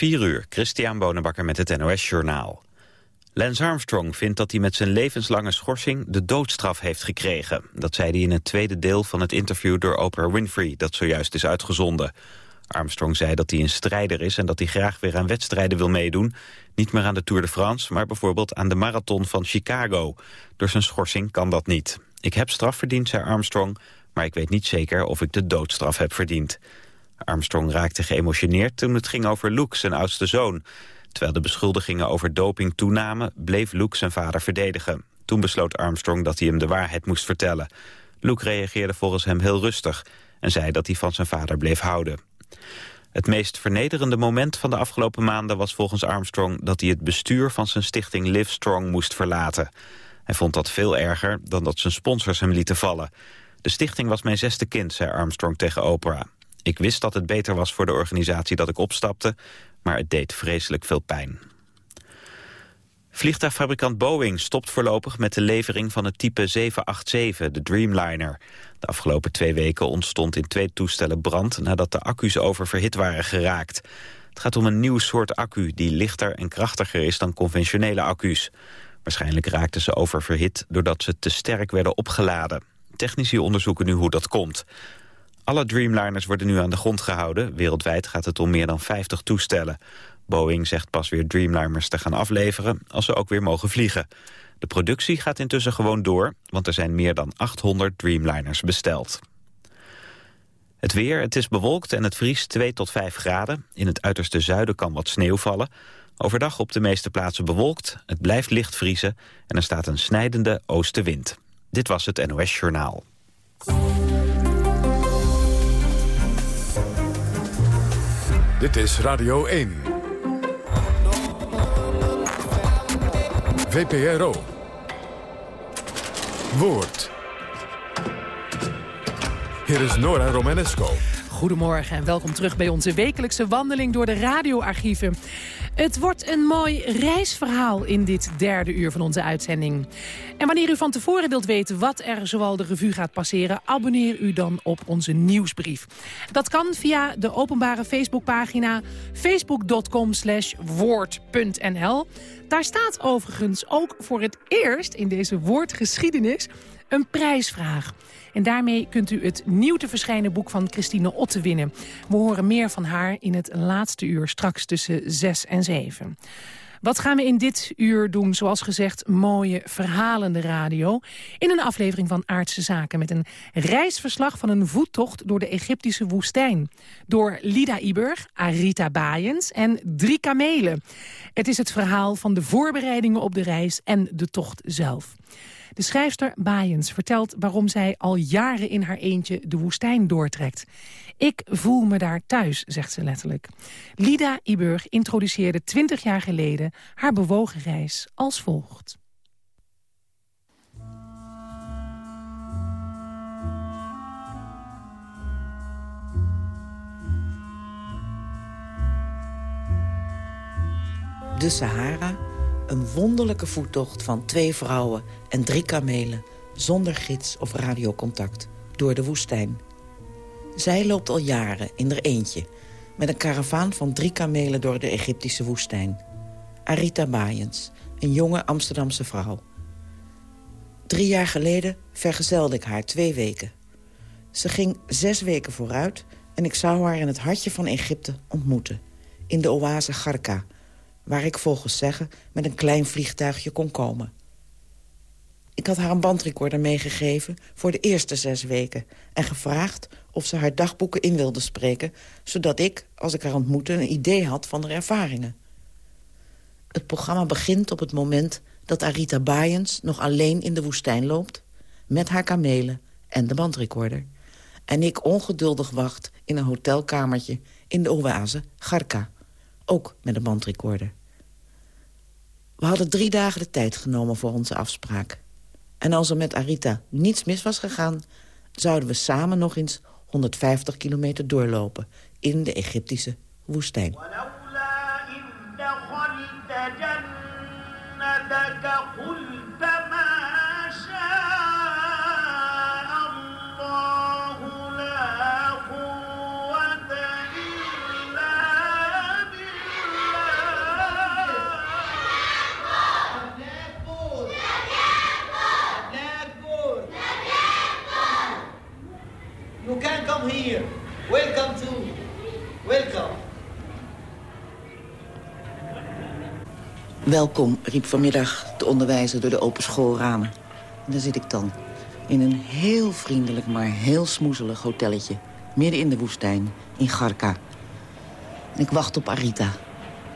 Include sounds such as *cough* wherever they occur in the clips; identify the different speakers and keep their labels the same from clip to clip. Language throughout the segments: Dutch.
Speaker 1: 4 uur, Christian Bonenbakker met het NOS Journaal. Lance Armstrong vindt dat hij met zijn levenslange schorsing de doodstraf heeft gekregen. Dat zei hij in het tweede deel van het interview door Oprah Winfrey, dat zojuist is uitgezonden. Armstrong zei dat hij een strijder is en dat hij graag weer aan wedstrijden wil meedoen. Niet meer aan de Tour de France, maar bijvoorbeeld aan de marathon van Chicago. Door zijn schorsing kan dat niet. Ik heb straf verdiend, zei Armstrong, maar ik weet niet zeker of ik de doodstraf heb verdiend. Armstrong raakte geëmotioneerd toen het ging over Luke, zijn oudste zoon. Terwijl de beschuldigingen over doping toenamen, bleef Luke zijn vader verdedigen. Toen besloot Armstrong dat hij hem de waarheid moest vertellen. Luke reageerde volgens hem heel rustig en zei dat hij van zijn vader bleef houden. Het meest vernederende moment van de afgelopen maanden was volgens Armstrong dat hij het bestuur van zijn stichting Live Strong moest verlaten. Hij vond dat veel erger dan dat zijn sponsors hem lieten vallen. De stichting was mijn zesde kind, zei Armstrong tegen Oprah. Ik wist dat het beter was voor de organisatie dat ik opstapte, maar het deed vreselijk veel pijn. Vliegtuigfabrikant Boeing stopt voorlopig met de levering van het type 787, de Dreamliner. De afgelopen twee weken ontstond in twee toestellen brand nadat de accu's oververhit waren geraakt. Het gaat om een nieuw soort accu die lichter en krachtiger is dan conventionele accu's. Waarschijnlijk raakten ze oververhit doordat ze te sterk werden opgeladen. Technici onderzoeken nu hoe dat komt. Alle Dreamliners worden nu aan de grond gehouden. Wereldwijd gaat het om meer dan 50 toestellen. Boeing zegt pas weer Dreamliners te gaan afleveren als ze ook weer mogen vliegen. De productie gaat intussen gewoon door, want er zijn meer dan 800 Dreamliners besteld. Het weer, het is bewolkt en het vriest 2 tot 5 graden. In het uiterste zuiden kan wat sneeuw vallen. Overdag op de meeste plaatsen bewolkt, het blijft licht vriezen... en er staat een snijdende oostenwind. Dit was het NOS Journaal.
Speaker 2: Dit is Radio 1. VPRO. Woord. Hier is Nora Romanesco.
Speaker 3: Goedemorgen en welkom terug bij onze wekelijkse wandeling door de radioarchieven. Het wordt een mooi reisverhaal in dit derde uur van onze uitzending. En wanneer u van tevoren wilt weten wat er zoal de revue gaat passeren... abonneer u dan op onze nieuwsbrief. Dat kan via de openbare Facebookpagina facebook.com woord.nl. Daar staat overigens ook voor het eerst in deze woordgeschiedenis een prijsvraag. En daarmee kunt u het nieuw te verschijnen boek van Christine Otte winnen. We horen meer van haar in het laatste uur, straks tussen 6 en 7. Wat gaan we in dit uur doen? Zoals gezegd, mooie verhalende radio. In een aflevering van Aardse Zaken met een reisverslag van een voettocht door de Egyptische woestijn. Door Lida Iburg, Arita Baaiens en drie kamelen. Het is het verhaal van de voorbereidingen op de reis en de tocht zelf. De schrijfster Baaiens vertelt waarom zij al jaren in haar eentje de woestijn doortrekt. Ik voel me daar thuis, zegt ze letterlijk. Lida Iburg introduceerde 20 jaar geleden haar bewogen reis als volgt.
Speaker 4: De Sahara, een wonderlijke voettocht van twee vrouwen en drie kamelen... zonder gids of radiocontact, door de woestijn. Zij loopt al jaren in er eentje... met een karavaan van drie kamelen door de Egyptische woestijn. Arita Baaiens, een jonge Amsterdamse vrouw. Drie jaar geleden vergezelde ik haar twee weken. Ze ging zes weken vooruit en ik zou haar in het hartje van Egypte ontmoeten. In de oase Garka, waar ik volgens zeggen met een klein vliegtuigje kon komen. Ik had haar een bandrecorder meegegeven voor de eerste zes weken... en gevraagd of ze haar dagboeken in wilde spreken... zodat ik, als ik haar ontmoette, een idee had van haar ervaringen. Het programma begint op het moment dat Arita Baaiens nog alleen in de woestijn loopt... met haar kamelen en de bandrecorder. En ik ongeduldig wacht in een hotelkamertje in de oase Garka. Ook met een bandrecorder. We hadden drie dagen de tijd genomen voor onze afspraak. En als er met Arita niets mis was gegaan... zouden we samen nog eens 150 kilometer doorlopen in de Egyptische woestijn.
Speaker 5: Welkom.
Speaker 4: Welkom, riep vanmiddag de onderwijzer door de open schoolramen. En daar zit ik dan. In een heel vriendelijk, maar heel smoezelig hotelletje. Midden in de woestijn, in Garka. Ik wacht op Arita.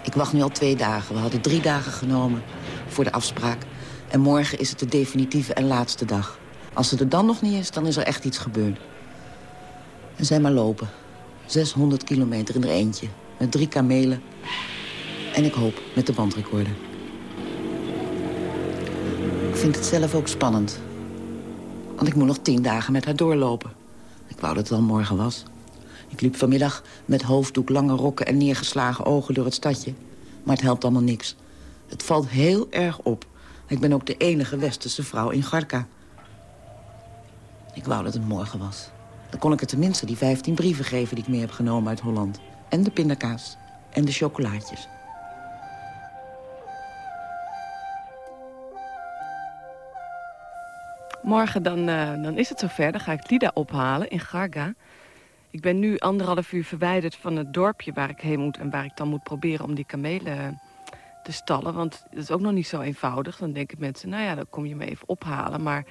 Speaker 4: Ik wacht nu al twee dagen. We hadden drie dagen genomen voor de afspraak. En morgen is het de definitieve en laatste dag. Als ze er dan nog niet is, dan is er echt iets gebeurd. En zij maar lopen. 600 kilometer in er eentje. Met drie kamelen. En ik hoop met de bandrecorder. Ik vind het zelf ook spannend. Want ik moet nog tien dagen met haar doorlopen. Ik wou dat het al morgen was. Ik liep vanmiddag met hoofddoek, lange rokken en neergeslagen ogen door het stadje. Maar het helpt allemaal niks. Het valt heel erg op. Ik ben ook de enige westerse vrouw in Garka. Ik wou dat het morgen was. Dan kon ik er tenminste die 15 brieven geven die ik mee heb genomen uit Holland. En de pindakaas. En de chocolaatjes.
Speaker 6: Morgen dan, uh, dan is het zover. Dan ga ik Lida ophalen in Garga. Ik ben nu anderhalf uur verwijderd van het dorpje waar ik heen moet... en waar ik dan moet proberen om die kamelen te stallen. Want dat is ook nog niet zo eenvoudig. Dan denken mensen, nou ja, dan kom je me even ophalen. Maar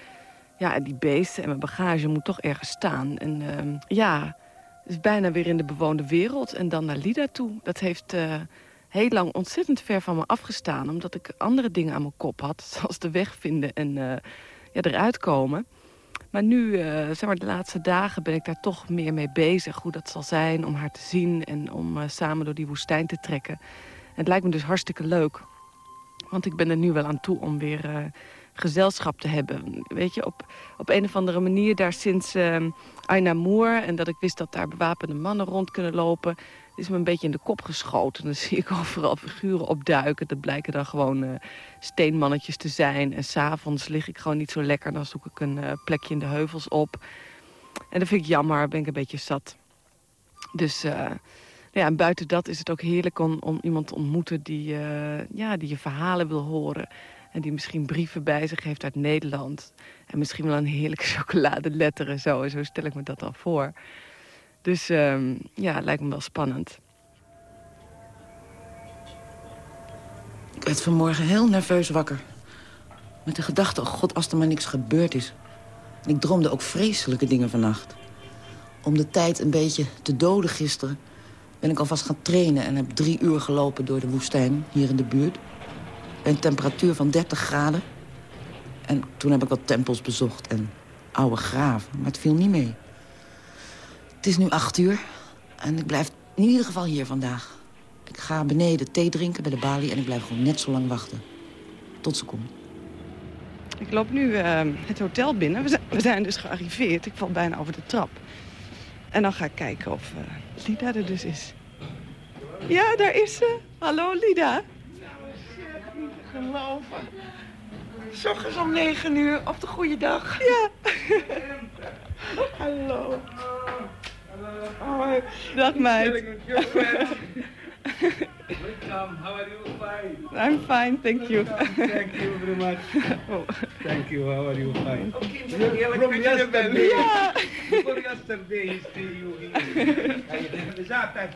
Speaker 6: ja, die beesten en mijn bagage moet toch ergens staan. En uh, ja, is bijna weer in de bewoonde wereld. En dan naar Lida toe. Dat heeft uh, heel lang ontzettend ver van me afgestaan. Omdat ik andere dingen aan mijn kop had. *laughs* Zoals de weg vinden en uh, ja, eruit komen. Maar nu, uh, zeg maar de laatste dagen, ben ik daar toch meer mee bezig. Hoe dat zal zijn om haar te zien en om samen door die woestijn te trekken. En het lijkt me dus hartstikke leuk. Want ik ben er nu wel aan toe om weer gezelschap te hebben. Weet je, op, op een of andere manier daar sinds uh, Aina en dat ik wist dat daar bewapende mannen rond kunnen lopen... is me een beetje in de kop geschoten. Dan *laughs* zie ik overal figuren opduiken. Dat blijken dan gewoon uh, steenmannetjes te zijn. En s'avonds lig ik gewoon niet zo lekker. Dan zoek ik een uh, plekje in de heuvels op. En dat vind ik jammer, ben ik een beetje zat. Dus... Uh, ja, en buiten dat is het ook heerlijk om, om iemand te ontmoeten die, uh, ja, die je verhalen wil horen. En die misschien brieven bij zich heeft uit Nederland. En misschien wel een heerlijke *laughs* chocoladeletter en zo. En zo stel ik me dat al voor. Dus um, ja, lijkt me wel spannend.
Speaker 4: Ik werd vanmorgen heel nerveus wakker. Met de gedachte, oh god, als er maar niks gebeurd is. Ik droomde ook vreselijke dingen vannacht. Om de tijd een beetje te doden gisteren... ben ik alvast gaan trainen en heb drie uur gelopen door de woestijn hier in de buurt een temperatuur van 30 graden. En toen heb ik wat tempels bezocht en oude graven. Maar het viel niet mee. Het is nu acht uur en ik blijf in ieder geval hier vandaag. Ik ga beneden thee drinken bij de balie en ik blijf gewoon net zo lang wachten. Tot ze komt.
Speaker 6: Ik loop nu uh, het hotel binnen. We zijn, we zijn, dus gearriveerd. Ik val bijna over de trap. En dan ga ik kijken of uh, Lida er dus is. Ja, daar is ze. Hallo, Lida
Speaker 5: geloven. S'ochtends om negen uur op de goede dag.
Speaker 6: Ja.
Speaker 5: Hallo.
Speaker 6: Oh, Dag meid. *laughs*
Speaker 5: Welcome. How are you? Fine.
Speaker 6: I'm fine, thank you.
Speaker 5: Thank you very much.
Speaker 6: Oh. *laughs*
Speaker 5: Thank you. How are you? Fine.
Speaker 6: From
Speaker 5: From yesterday. Before yesterday, you here.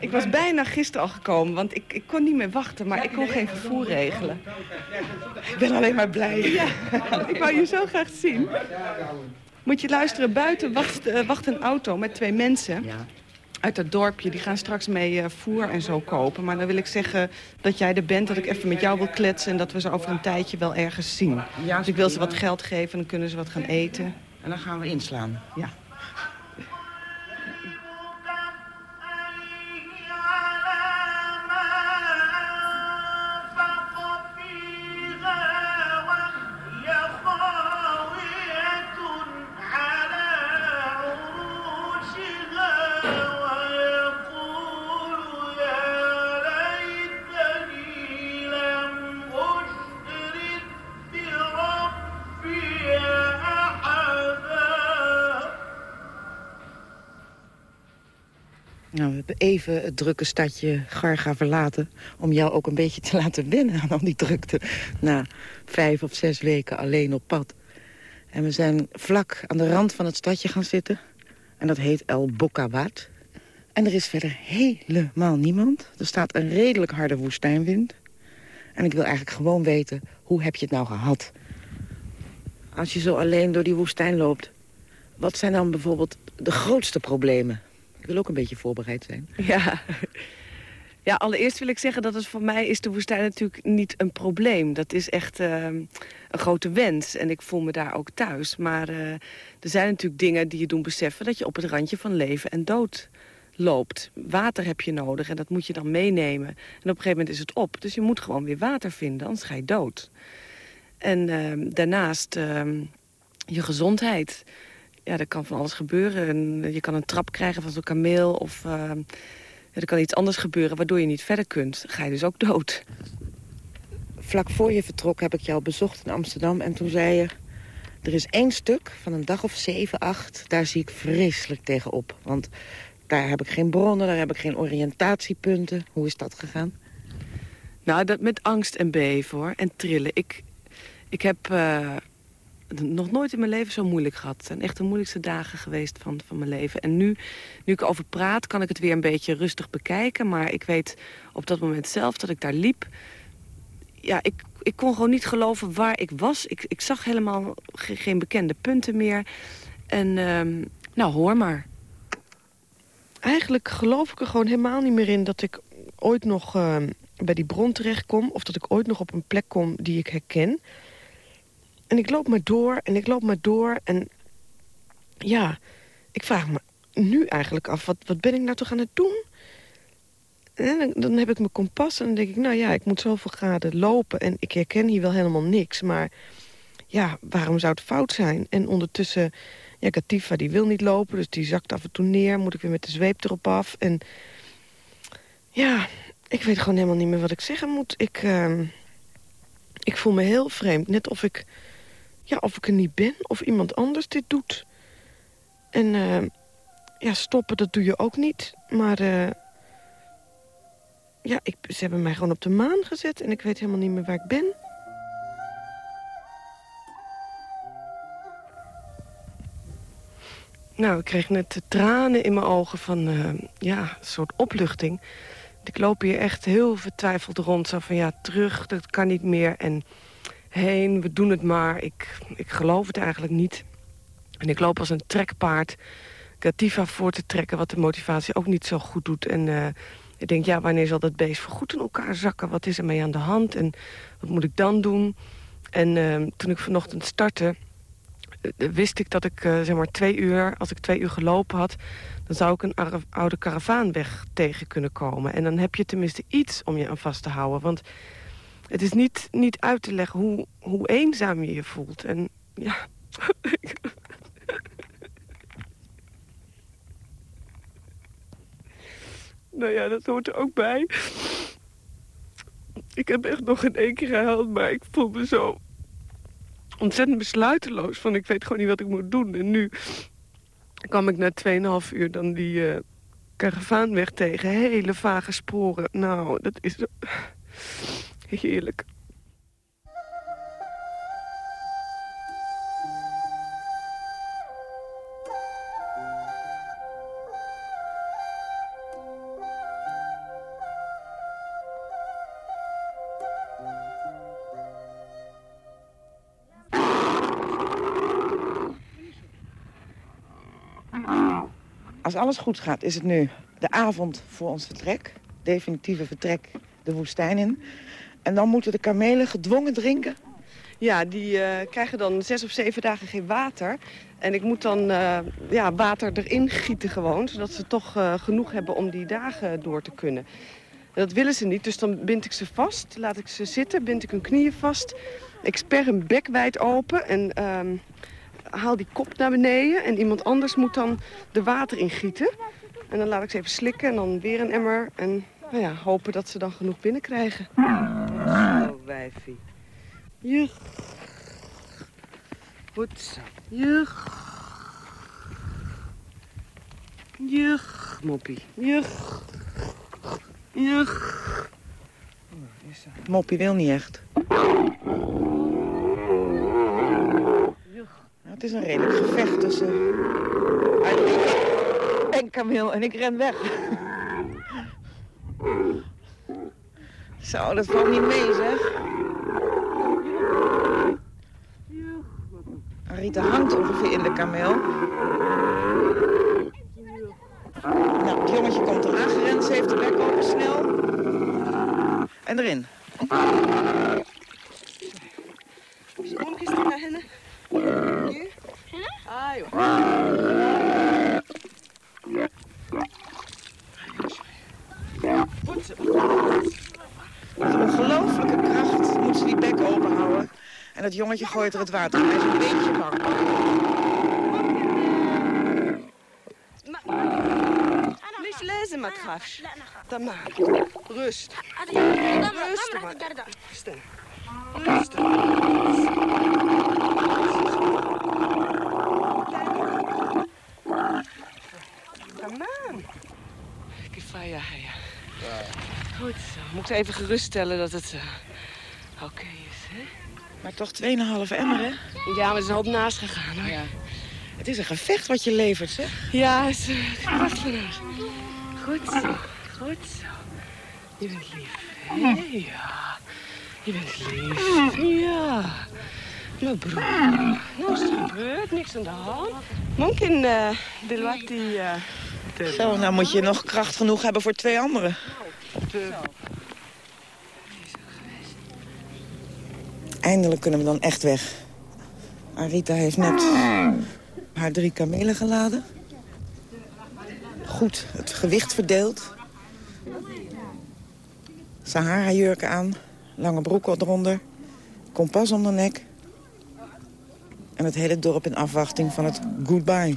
Speaker 5: *laughs*
Speaker 6: Ik was bijna gisteren al gekomen, want ik, ik kon niet meer wachten, maar ik kon geen vervoer regelen. Ik ben alleen maar blij. Ja, *laughs* ik wou je zo graag zien. Moet je luisteren, buiten wacht, uh, wacht een auto met twee mensen.
Speaker 4: Ja.
Speaker 6: Uit dat dorpje, die gaan straks mee uh, voer en zo kopen. Maar dan wil ik zeggen dat jij er bent, dat ik even met jou wil kletsen... en dat we ze over een tijdje wel ergens zien. Dus ik wil ze wat geld geven en dan kunnen ze wat gaan eten.
Speaker 4: En dan gaan we inslaan.
Speaker 6: Ja.
Speaker 4: Even het drukke stadje Garga verlaten... om jou ook een beetje te *laughs* laten wennen aan al die drukte... na vijf of zes weken alleen op pad. En we zijn vlak aan de rand van het stadje gaan zitten. En dat heet El Bokawat. En er is verder helemaal niemand. Er staat een redelijk harde woestijnwind. En ik wil eigenlijk gewoon weten, hoe heb je het nou gehad? Als je zo alleen door die woestijn loopt... wat zijn dan bijvoorbeeld de grootste problemen? Wil ook een beetje voorbereid zijn. *laughs*
Speaker 6: Ja. Ja, allereerst wil ik zeggen dat het voor mij is de woestijn natuurlijk niet een probleem. Dat is echt uh, een grote wens en ik voel me daar ook thuis. Maar uh, er zijn natuurlijk dingen die je doen beseffen dat je op het randje van leven en dood loopt. Water heb je nodig en dat moet je dan meenemen. En op een gegeven moment is het op. Dus je moet gewoon weer water vinden, anders ga je dood. En uh, daarnaast ehm, je gezondheid. Ja, er kan van alles gebeuren. Je kan een trap krijgen van zo'n kameel of ehm, er kan iets anders gebeuren waardoor je niet verder kunt. ga je dus ook dood.
Speaker 4: Vlak voor je vertrok heb ik jou bezocht in Amsterdam en toen zei je... er is één stuk van een dag of zeven, acht, daar zie ik vreselijk tegenop. Want daar heb ik geen bronnen, daar heb ik geen oriëntatiepunten. Hoe is dat gegaan?
Speaker 6: Nou, dat met angst en beven hoor, en trillen. Ik, ik heb uh, nog nooit in mijn leven zo moeilijk gehad. Het zijn echt de moeilijkste dagen geweest van, van mijn leven. En nu, nu ik over praat, kan ik het weer een beetje rustig bekijken. Maar ik weet op dat moment zelf dat ik daar liep... Ja, ik, ik kon gewoon niet geloven waar ik was. Ik, ik zag helemaal geen bekende punten meer. En uh, nou, hoor maar. Eigenlijk geloof ik er gewoon helemaal niet meer in... dat ik ooit nog uh, bij die bron terechtkom... of dat ik ooit nog op een plek kom die ik herken... En ik loop maar door en ik loop maar door. En ja, ik vraag me nu eigenlijk af, wat, wat ben ik nou toch aan het doen? En dan, heb ik mijn kompas en dan denk ik, nou ja, ik moet zoveel graden lopen. En ik herken hier wel helemaal niks, maar ja, waarom zou het fout zijn? En ondertussen, ja, Katifa die wil niet lopen, dus die zakt af en toe neer. Moet ik weer met de zweep erop af. En ja, ik weet gewoon helemaal niet meer wat ik zeggen moet. Ik, uh, ik voel me heel vreemd, net of ik ja, of ik er niet ben, of iemand anders dit doet. En uh, ja, stoppen, dat doe je ook niet. Maar uh, ja, ik, ze hebben mij gewoon op de maan gezet... en ik weet helemaal niet meer waar ik ben. Nou, ik kreeg net tranen in mijn ogen van uh, ja, een soort opluchting. Ik loop hier echt heel vertwijfeld rond. Zo van ja, terug, dat kan niet meer. En heen, we doen het maar. Ik, ik geloof het eigenlijk niet. En ik loop als een trekpaard Gatifa voor te trekken... wat de motivatie ook niet zo goed doet. En uh, ik denk, ja, wanneer zal dat beest voorgoed in elkaar zakken? Wat is er mee aan de hand? En wat moet ik dan doen? En uh, toen ik vanochtend startte... Uh, wist ik dat ik, zeg maar, twee uur... als ik twee uur gelopen had... dan zou ik een oude karavaanweg tegen kunnen komen. En dan heb je tenminste iets om je aan vast te houden. Want het is niet, niet uit te leggen hoe, hoe eenzaam je je voelt. En ja... *laughs* nou ja, dat hoort er ook bij. Ik heb echt nog geen één keer gehuild, maar ik voel me zo ontzettend besluiteloos. Van ik weet gewoon niet wat ik moet doen. En nu kwam ik na 2,5 uur dan die uh, karavaanweg tegen. Hele vage sporen. Nou, dat is... Heerlijk.
Speaker 4: Als alles goed gaat, is het nu de avond voor ons vertrek. Definitieve vertrek de woestijn in. En dan moeten de kamelen gedwongen drinken?
Speaker 6: Ja, die uh, krijgen dan zes of zeven dagen geen water. En ik moet dan uh, ja, water erin gieten gewoon. Zodat ze toch uh, genoeg hebben om die dagen door te kunnen. En dat willen ze niet, dus dan bind ik ze vast. Laat ik ze zitten, bind ik hun knieën vast. Ik sper hun bek wijd open en ehm, haal die kop naar beneden. En iemand anders moet dan de water ingieten. En dan laat ik ze even slikken en dan weer een emmer. En nou ja, hopen dat ze dan genoeg binnenkrijgen.
Speaker 4: Oh, wijfie.
Speaker 6: Jug. Goed zo. Jug. Jug, moppie. Jug. Jug.
Speaker 4: Moppie wil niet echt. het is een redelijk gevecht tussen... En kameel en ik ren weg. Zo, dat valt niet mee, zeg. Rita hangt ongeveer in de kameel. Nou, het jongetje komt eraan gerend. Ze heeft de bek open, snel. En erin.
Speaker 6: Onkjes naar hen. Nu? Ah, joh.
Speaker 4: Goed zo. Met ongelooflijke kracht moet ze die bek open houden. En dat jongetje gooit er het water in. Hij is een beetje bang.
Speaker 6: Niet lezen, maar krafs. Dan maar. Rust. Rustig, maar. Stil. Come on. Kifaya, ja. Goed zo. Moet ik even geruststellen dat het eh, oké is, hè?
Speaker 4: Maar toch 2,5 emmer, hè?
Speaker 6: Ja, maar er is een hoop naast gegaan, hoor.
Speaker 4: Ja. Het is een gevecht wat je levert, zeg.
Speaker 6: Ja, is wacht vandaag. Goed zo, goed zo. Je bent lief. hè? Ja, je bent lief. Ja. Mijn broer. Nou is het gebeurd, niks aan de hand. Mungkin uh, Dilwati... Uh,
Speaker 4: Zo, nou moet je nog kracht genoeg hebben voor twee anderen. Eindelijk kunnen we dan echt weg. Arita heeft net haar drie kamelen geladen. Goed het gewicht verdeeld. Sahara-jurken aan, lange broek eronder, kompas om de nek. En het hele dorp in afwachting van het goodbye.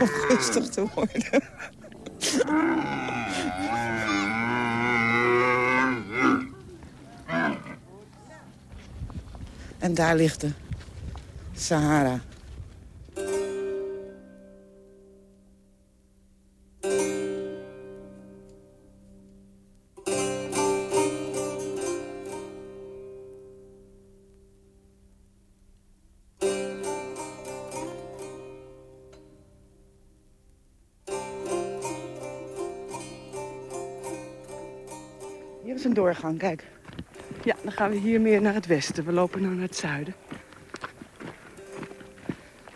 Speaker 4: onrustig te worden. En daar ligt de Sahara. Doorgang, kijk.
Speaker 6: Ja, dan gaan we hier meer naar het westen. We lopen nu naar het zuiden.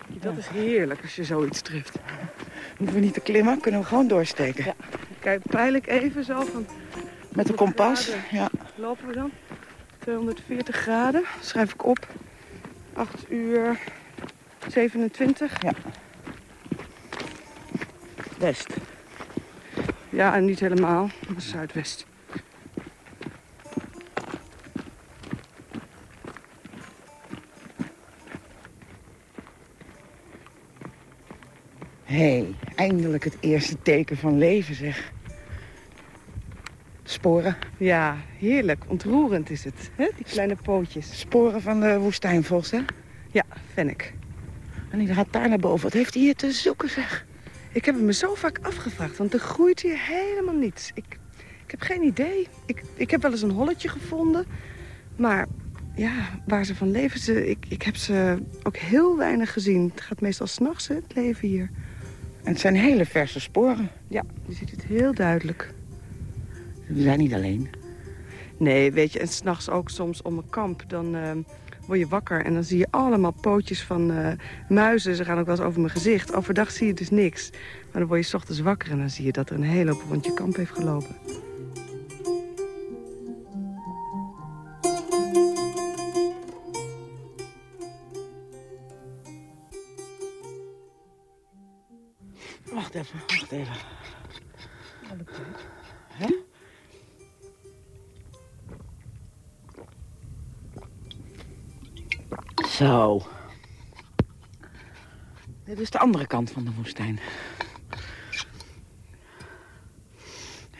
Speaker 6: Dat is heerlijk als je zoiets treft.
Speaker 4: Hoeven we niet te klimmen, kunnen we gewoon doorsteken.
Speaker 6: Ja. Kijk, peil ik even zo van...
Speaker 4: Met de kompas, ja.
Speaker 6: Lopen we dan? 240 graden, schrijf ik op. 8 uur 27.
Speaker 4: Ja. West.
Speaker 6: Ja, en niet helemaal, maar zuidwest.
Speaker 4: Hey, eindelijk het eerste teken van leven, zeg. Sporen.
Speaker 6: Ja, heerlijk. Ontroerend is het, hè? die kleine pootjes.
Speaker 4: Sporen van de woestijnvos, hè?
Speaker 6: Ja, Fennec.
Speaker 4: En die gaat daar naar boven. Wat heeft hij hier te zoeken, zeg?
Speaker 6: Ik heb het me zo vaak afgevraagd, want er groeit hier helemaal niets. Ik, ik heb geen idee. Ik, ik heb wel eens een holletje gevonden. Maar ja, waar ze van leven, ze, ik, ik heb ze ook heel weinig gezien. Het gaat meestal s'nachts, het leven hier.
Speaker 4: En het zijn hele verse sporen.
Speaker 6: Ja, je ziet het heel duidelijk.
Speaker 4: We zijn niet alleen.
Speaker 6: Nee, weet je, en s'nachts ook soms om een kamp. Dan uh, word je wakker en dan zie je allemaal pootjes van uh, muizen. Ze gaan ook wel eens over mijn gezicht. Overdag zie je dus niks. Maar dan word je 's ochtends wakker en dan zie je dat er een hele hoop rond je kamp heeft gelopen.
Speaker 4: Even? Zo. Dit is de andere kant van de woestijn.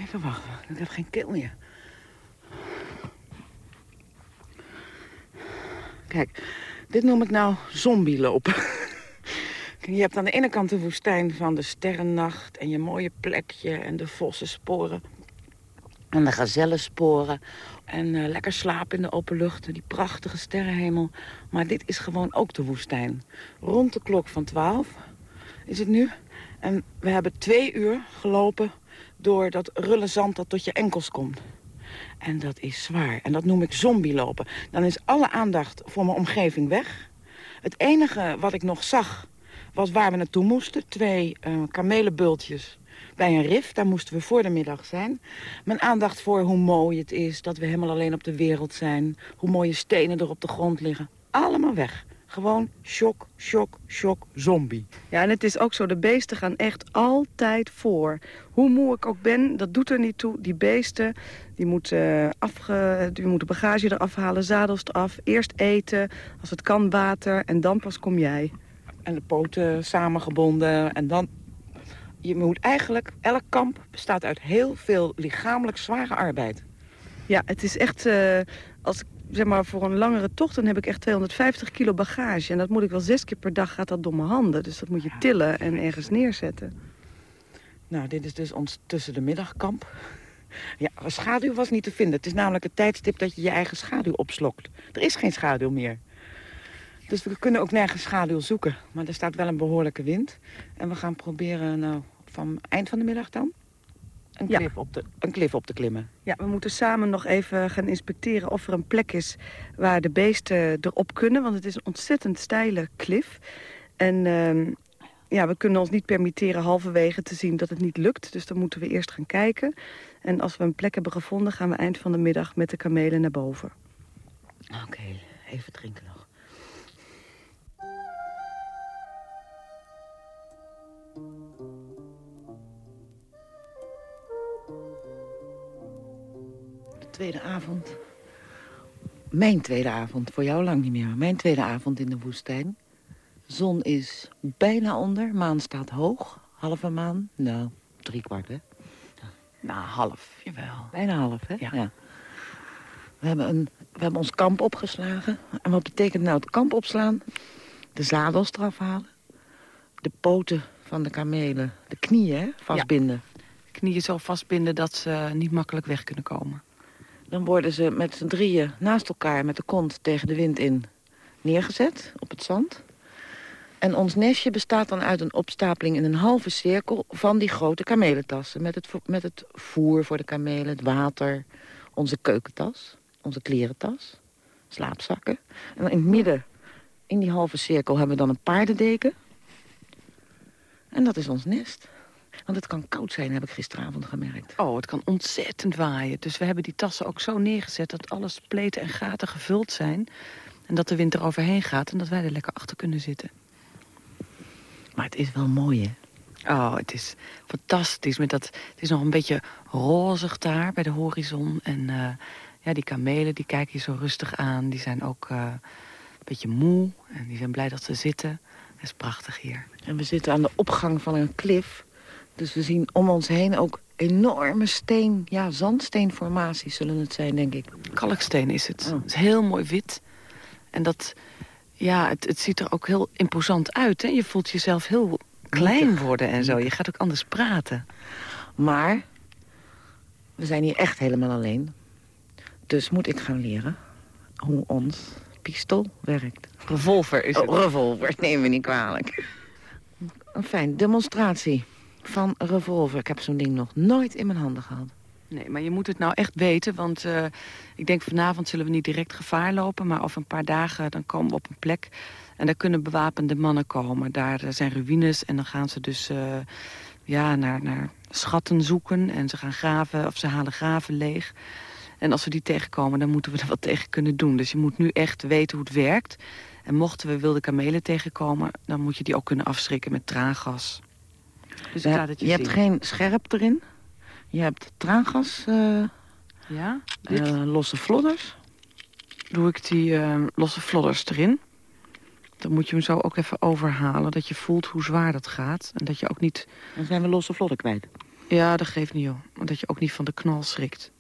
Speaker 4: Even wachten, ik heb geen keel meer. Kijk, dit noem ik nou zombielopen. Je hebt aan de ene kant de woestijn van de sterrennacht... en je mooie plekje en de vossensporen. En de gazellensporen. En eh, lekker slapen in de open lucht. Die prachtige sterrenhemel. Maar dit is gewoon ook de woestijn. Rond de klok van 12 is het nu. En we hebben twee uur gelopen door dat rulle zand dat tot je enkels komt. En dat is zwaar. En dat noem ik zombielopen. Dan is alle aandacht voor mijn omgeving weg. Het enige wat ik nog zag was waar we naartoe moesten. Twee uh, kamelenbultjes bij een rif. Daar moesten we voor de middag zijn. Mijn aandacht voor hoe mooi het is dat we helemaal alleen op de wereld zijn. Hoe mooie stenen er op de grond liggen. Allemaal weg. Gewoon shock, shock, shock, zombie.
Speaker 6: Ja, en het is ook zo, de beesten gaan echt altijd voor. Hoe moe ik ook ben, dat doet er niet toe. Die beesten, die moeten, afge, die moeten bagage eraf halen, zadels eraf. Eerst eten, als het kan water en dan pas kom jij.
Speaker 4: En de poten samengebonden en dan... Je moet eigenlijk, elk kamp bestaat uit heel veel lichamelijk zware arbeid.
Speaker 6: Ja, het is echt, uh, als ik zeg maar, voor een langere tocht... dan heb ik echt 250 kilo bagage. En dat moet ik wel zes keer per dag gaat dat door mijn handen. Dus dat moet je tillen en ergens neerzetten.
Speaker 4: Nou, dit is dus ons tussen de middagkamp. Ja, schaduw was niet te vinden. Het is namelijk het tijdstip dat je je eigen schaduw opslokt. Er is geen schaduw meer. Dus we kunnen ook nergens schaduw zoeken. Maar er staat wel een behoorlijke wind. En we gaan proberen nou, van eind van de middag dan een klif, op te, een klif op te klimmen.
Speaker 6: Ja, we moeten samen nog even gaan inspecteren of er een plek is waar de beesten erop kunnen. Want het is een ontzettend steile klif. En uh, ja, we kunnen ons niet permitteren halverwege te zien dat het niet lukt. Dus dan moeten we eerst gaan kijken. En als we een plek hebben gevonden, gaan we eind van de middag met de kamelen naar boven.
Speaker 4: Oké, even drinken tweede avond. Mijn tweede avond, voor jou lang niet meer. Mijn tweede avond in de woestijn. Zon is bijna onder, maan staat hoog. Halve maan, nou, drie kwart, hè?
Speaker 6: Nou, half, jawel.
Speaker 4: Bijna half, hè? Ja. We, hebben een, we hebben ons kamp opgeslagen. En wat betekent nou het kamp opslaan? De zadels eraf halen. De poten van de kamelen, de knieën, hè, vastbinden.
Speaker 6: Ja. Knieën zo vastbinden dat ze niet makkelijk weg kunnen komen.
Speaker 4: Dan worden ze met z'n drieën naast elkaar met de kont tegen de wind in neergezet op het zand. En ons nestje bestaat dan uit een opstapeling in een halve cirkel van die grote kamelentassen. Met het, met het voer voor de kamelen, het water, onze keukentas, onze klerentas, slaapzakken. En in het midden, in die halve cirkel, hebben we dan een paardendeken. En dat is ons nest. Want het kan koud zijn, heb ik gisteravond gemerkt.
Speaker 6: Oh, het kan ontzettend waaien. Dus we hebben die tassen ook zo neergezet... dat alle spleten en gaten gevuld zijn. En dat de wind er overheen gaat en dat wij er lekker achter kunnen zitten.
Speaker 4: Maar het is wel mooi, hè?
Speaker 6: Oh, het is fantastisch. Met dat, het is nog een beetje rozig daar bij de horizon. En uh, ja, die kamelen die kijken je zo rustig aan. Die zijn ook uh, een beetje moe en die zijn blij dat ze zitten. Het is prachtig hier.
Speaker 4: En we zitten aan de opgang van een klif. Dus we zien om ons heen ook enorme steen, ja, zandsteenformaties zullen het zijn, denk ik.
Speaker 6: Kalksteen is het. Oh. Het is heel mooi wit. En dat, ja, het, het ziet er ook heel imposant uit. Hè? Je voelt jezelf heel klein worden en zo. Je gaat ook anders praten.
Speaker 4: Maar we zijn hier echt helemaal alleen. Dus moet ik gaan leren hoe ons pistool werkt.
Speaker 6: Revolver is het.
Speaker 4: Oh, revolver, neem me niet kwalijk. Een fijn demonstratie van revolver. Ik heb zo'n ding nog nooit in mijn handen gehad.
Speaker 6: Nee, maar je moet het nou echt weten, want uh, ik denk vanavond zullen we niet direct gevaar lopen... maar over een paar dagen dan komen we op een plek en daar kunnen bewapende mannen komen. Daar zijn ruïnes en dan gaan ze dus uh, ja, naar, naar schatten zoeken en ze gaan graven of ze halen graven leeg. En als we die tegenkomen, dan moeten we er wat *laughs* tegen kunnen doen. Dus je moet nu echt weten hoe het werkt. En mochten we wilde kamelen tegenkomen, dan moet je die ook kunnen afschrikken met traangas.
Speaker 4: Dus je, je hebt geen scherp erin. Je hebt traangas. Uh,
Speaker 6: ja,
Speaker 4: uh, losse vlodders.
Speaker 6: Doe ik die uh, losse vlodders erin. Dan moet je hem zo ook even overhalen. Dat je voelt hoe zwaar dat gaat. En dat je ook niet...
Speaker 4: Dan zijn we losse vlodder kwijt.
Speaker 6: Ja, dat geeft niet, joh. Maar dat je ook niet van de knal schrikt.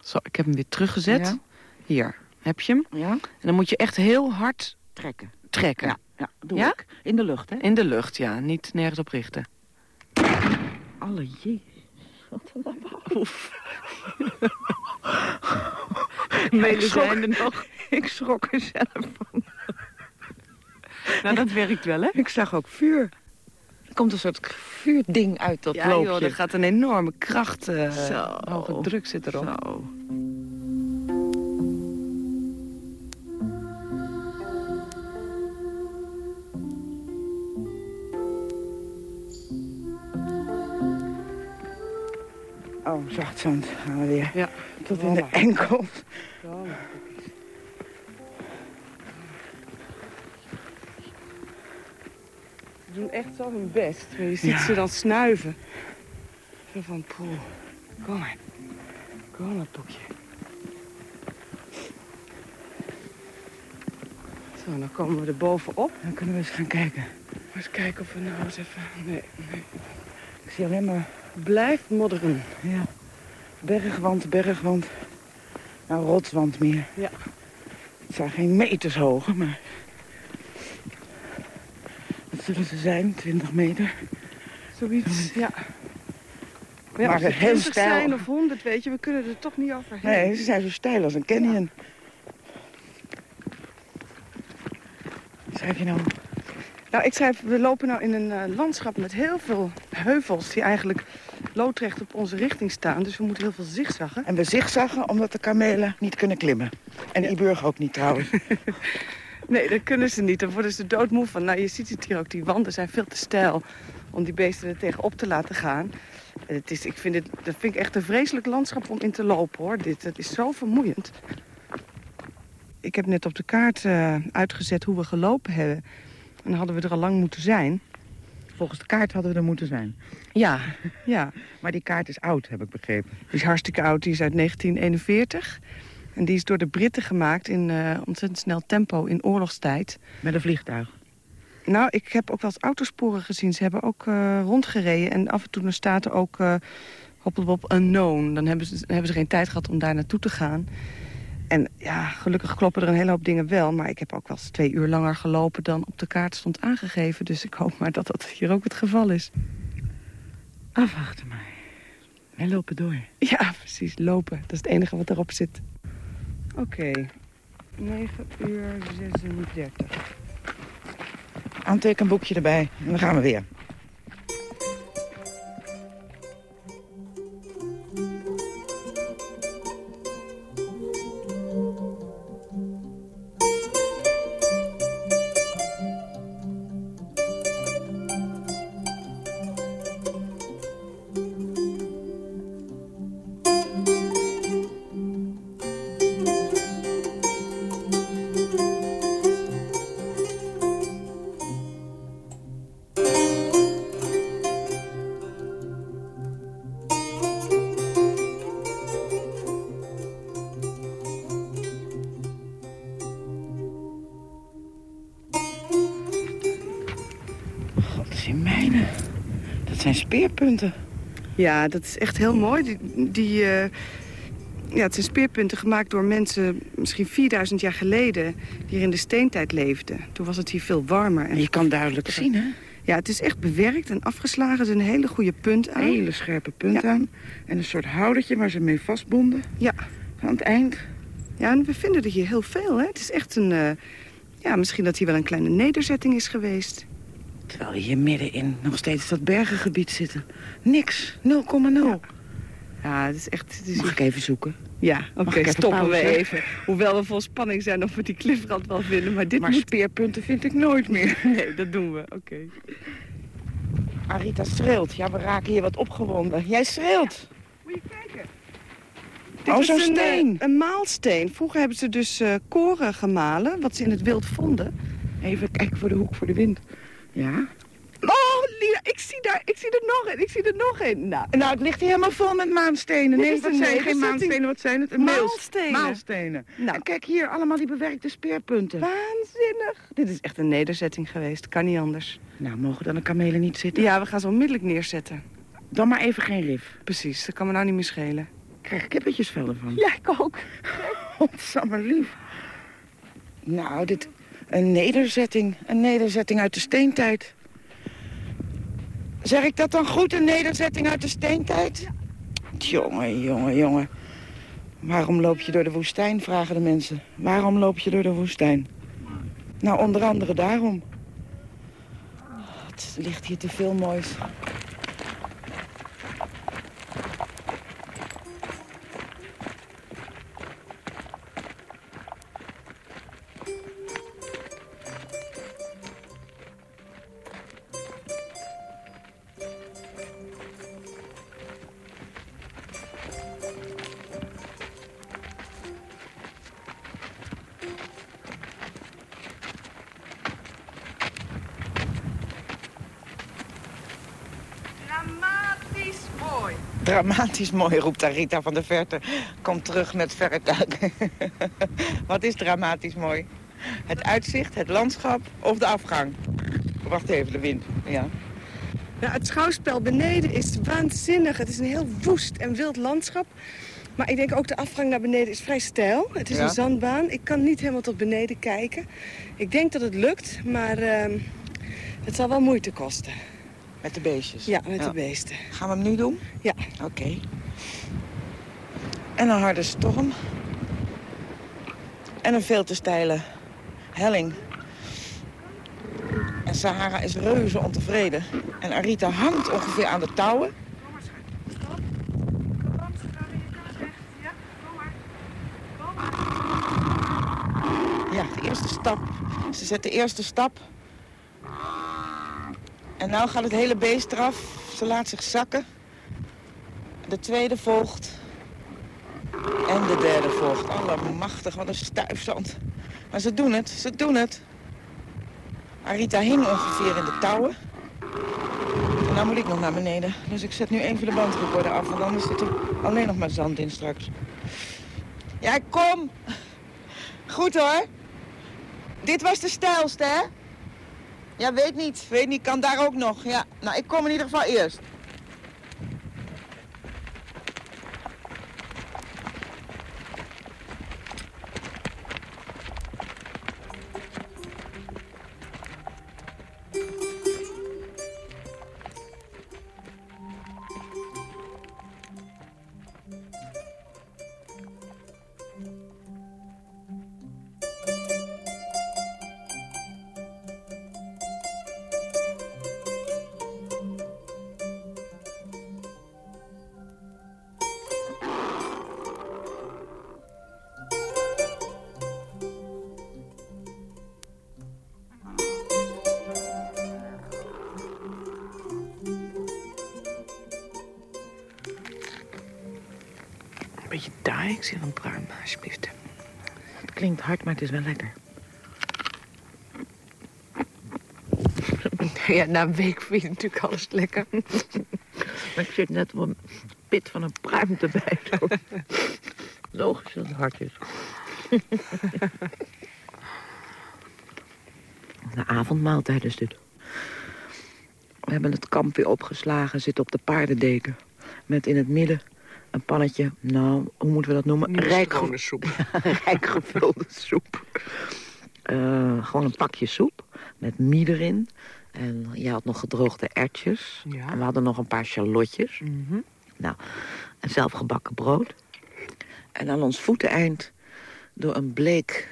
Speaker 6: Zo, ik heb hem weer teruggezet.
Speaker 4: Ja.
Speaker 6: Hier, heb je hem.
Speaker 4: Ja?
Speaker 6: En dan moet je echt heel hard
Speaker 4: Trekken.
Speaker 6: trekken.
Speaker 4: Ja, ja doe
Speaker 6: Ja?
Speaker 4: ik. In de lucht, hè?
Speaker 6: In de lucht, ja. Niet nergens op richten.
Speaker 4: Alle jee.
Speaker 6: Mede *laughs*
Speaker 4: schrok.
Speaker 6: zijn er nog. *laughs*
Speaker 4: Ik schrok er zelf van.
Speaker 6: Nou, dat werkt wel, hè?
Speaker 4: Ik zag ook vuur. Er komt een soort vuurding uit dat
Speaker 6: ja,
Speaker 4: loopje.
Speaker 6: er gaat een enorme kracht.
Speaker 4: Zo.
Speaker 6: Hoge druk zit erop.
Speaker 4: Zo. Oh, zachtzand gaan we weer.
Speaker 6: Ja.
Speaker 4: Tot in de enkel.
Speaker 6: Ze doen echt zo hun best. Maar je ziet
Speaker 4: Ja.
Speaker 6: ze dan snuiven. Zo van, poeh, kom maar. Kom maar, poekje. Zo, dan komen we er bovenop.
Speaker 4: Dan kunnen we eens gaan kijken.
Speaker 6: Eens kijken of we nou eens even... Nee, nee.
Speaker 4: Ik zie alleen maar
Speaker 6: Blijf modderen.
Speaker 4: ja, bergwand, bergwand. Nou, rotswand meer.
Speaker 6: Ja.
Speaker 4: Het zijn geen meters hoog, maar... Wat zullen ze zijn? 20 meter?
Speaker 6: Zoiets, ja. Maar ja, ze
Speaker 4: heel
Speaker 6: 20
Speaker 4: stijl.
Speaker 6: zijn of 100, weet je, we kunnen er toch niet overheen.
Speaker 4: Nee, ze zijn zo steil als een canyon. Schrijf je nou?
Speaker 6: Nou, ik schrijf, we lopen nou in een eh, landschap met heel veel heuvels... die eigenlijk loodrecht op onze richting staan. Dus we moeten heel veel zigzaggen.
Speaker 4: En we zigzaggen omdat de kamelen niet kunnen klimmen. En Iburg ook niet trouwens. *laughs*
Speaker 6: Nee, dat kunnen ze niet. Dan worden ze doodmoe van. Nou, je ziet het hier ook, die wanden zijn veel te steil... om die beesten er tegenop te laten gaan. Het is, ik vind het, dat vind ik echt een vreselijk landschap om in te lopen, hoor. Dit, het is zo vermoeiend. Ik heb net op de kaart eh, uitgezet hoe we gelopen hebben. En dan hadden we er al lang moeten zijn.
Speaker 4: Volgens de kaart hadden we er moeten zijn.
Speaker 6: Ja, *laughs* ja.
Speaker 4: Maar die kaart is oud, heb ik begrepen.
Speaker 6: Die is hartstikke oud, die is uit 1941. En die is door de Britten gemaakt in eh, ontzettend snel tempo in oorlogstijd.
Speaker 4: Met een vliegtuig.
Speaker 6: Nou, ik heb ook wel eens autosporen gezien. Ze hebben ook eh, rondgereden. En af en toe dan staat er ook uh, hoppelbop unknown. Dan hebben ze, hebben ze geen tijd gehad om daar naartoe te gaan. En ja, gelukkig kloppen er een hele hoop dingen wel. Maar ik heb ook wel eens twee uur langer gelopen dan op de kaart stond aangegeven. Dus ik hoop maar dat dat hier ook het geval is.
Speaker 4: Afwachten maar. En lopen door.
Speaker 6: Ja, precies. Lopen. Dat is het enige wat erop zit. Oké. 9 uur 36.
Speaker 4: Aantekenboekje erbij. En dan gaan we weer.
Speaker 6: Ja, dat is echt heel mooi. Die, die uh, ja, het zijn speerpunten gemaakt door mensen misschien 4000 jaar geleden... die hier in de steentijd leefden. Toen was het hier veel warmer.
Speaker 4: En je kan duidelijk zien, hè?
Speaker 6: Ja, het is echt bewerkt en afgeslagen. Het is een hele goede punt aan.
Speaker 4: Hele scherpe punt ja. aan. En een soort houdertje waar ze mee vastbonden.
Speaker 6: Ja.
Speaker 4: Aan het eind.
Speaker 6: Ja, en we vinden er hier heel veel, hè. Het is echt een... Uh, ja, misschien dat hier wel een kleine nederzetting is geweest.
Speaker 4: Terwijl we hier middenin nog steeds dat bergengebied zitten. Niks. 0,0.
Speaker 6: Ja. ja, het is echt... Het is
Speaker 4: Mag ik even zoeken?
Speaker 6: Ja, oké, okay, stoppen we even. Hoewel we vol spanning zijn of we die cliffrand wel vinden. Maar, dit
Speaker 4: maar
Speaker 6: moet...
Speaker 4: speerpunten vind ik nooit meer. *laughs*
Speaker 6: nee, dat doen we. Oké. Okay.
Speaker 4: Arita schreeuwt. Ja, we raken hier wat opgewonden. Jij schreeuwt.
Speaker 6: Moet je kijken.
Speaker 4: Dit oh, zo'n steen.
Speaker 6: Een, een maalsteen. Vroeger hebben ze dus uh, koren gemalen, wat ze in het wild vonden.
Speaker 4: Even kijken voor de hoek voor de wind. Ja.
Speaker 6: Oh, Lina, ik zie, daar, ik zie er nog een, ik zie er nog een. Nou,
Speaker 4: nou het ligt hier helemaal vol met maanstenen. Nee, dat zijn geen maanstenen, wat zijn het?
Speaker 6: Maalstenen.
Speaker 4: Maalstenen. Nou. En kijk hier, allemaal die bewerkte speerpunten.
Speaker 6: Waanzinnig. Dit is echt een nederzetting geweest, kan niet anders.
Speaker 4: Nou, mogen dan de kamelen niet zitten?
Speaker 6: Ja, we gaan ze onmiddellijk neerzetten.
Speaker 4: Dan maar even geen rif.
Speaker 6: Precies, dat kan me nou niet meer schelen.
Speaker 4: Ik krijg kippetjesvel ervan.
Speaker 6: Ja, ik ook. *laughs*
Speaker 4: Ontsamme lief. Nou, dit... Een nederzetting. Een nederzetting uit de steentijd. Zeg ik dat dan goed, een nederzetting uit de steentijd? Jongen, jongen, jongen. Waarom loop je door de woestijn, vragen de mensen. Waarom loop je door de woestijn? Nou, onder andere daarom. Het ligt hier te veel moois.
Speaker 6: Dramatisch mooi,
Speaker 4: roept Arita van de verte. Komt terug met verretuig. *laughs* Wat is dramatisch mooi? Het uitzicht, het landschap of de afgang? Wacht even, de wind. Ja.
Speaker 6: Ja, het schouwspel beneden is waanzinnig. Het is een heel woest en wild landschap. Maar ik denk ook de afgang naar beneden is vrij steil. Het is
Speaker 4: Ja.
Speaker 6: een zandbaan. Ik kan niet helemaal tot beneden kijken. Ik denk dat het lukt, maar ehm, het zal wel moeite kosten.
Speaker 4: Met de beestjes.
Speaker 6: Ja, met de beesten.
Speaker 4: Gaan we hem nu doen?
Speaker 6: Ja.
Speaker 4: Oké. En een harde storm. En een veel te steile helling. En Sahara is reuze ontevreden. En Arita hangt ongeveer aan de touwen. Ja, de eerste stap. Ze zet de eerste stap. En nou gaat het hele beest eraf. Ze laat zich zakken. De tweede volgt. En de derde volgt. Allemachtig, wat een stuifzand. Maar ze doen het, ze doen het. Arita hing ongeveer in de touwen. En nou moet ik nog naar beneden. Dus ik zet nu even de bandrecorder af, want anders zit er alleen nog maar zand in straks. Ja, kom. Goed hoor. Dit was de stijlste, hè? Ja, weet niet. Weet niet, kan daar ook nog. Ja, nou, ik kom in ieder geval eerst. Maar het is wel lekker. *laughs*
Speaker 6: Ja, na een week vind je natuurlijk alles lekker. *laughs*
Speaker 4: Maar ik zit net op een pit van een pruim te bijten. *laughs* Logisch dat het hard is. De avondmaaltijd is dit. We hebben het kamp weer opgeslagen, zitten op de paardendeken. Met in het midden een pannetje, nou, hoe moeten we dat noemen? Rijk,
Speaker 6: soep. *laughs*
Speaker 4: rijk gevulde soep. Eh, gewoon een pakje soep met mie erin. En je had nog gedroogde erwtjes.
Speaker 6: Ja.
Speaker 4: En we hadden nog een paar shallotjes.
Speaker 6: Mhm.
Speaker 4: Nou, en zelfgebakken brood. En aan ons voeteneind, door een bleek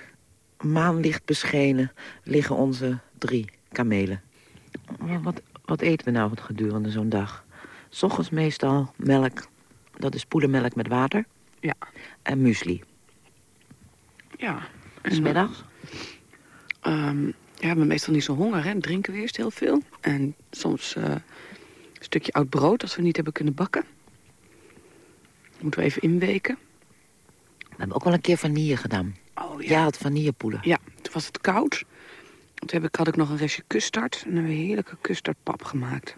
Speaker 4: maanlicht beschenen... liggen onze drie kamelen. Wat, wat eten we nou gedurende zo'n dag? 's ochtends meestal melk. Dat is poedermelk met water.
Speaker 6: Ja.
Speaker 4: En muesli.
Speaker 6: Ja.
Speaker 4: En 's middags?
Speaker 6: Ehm, ja, we hebben meestal niet zo honger, hè. Drinken we eerst heel veel. En soms eh, een stukje oud brood als we niet hebben kunnen bakken. Moeten we even inweken.
Speaker 4: We hebben ook wel een keer vanille gedaan.
Speaker 6: Oh
Speaker 4: Jij had vanillepoeder.
Speaker 6: Ja, toen was het koud. Toen heb ik, had ik nog een restje custard. En hebben we heerlijke custardpap gemaakt.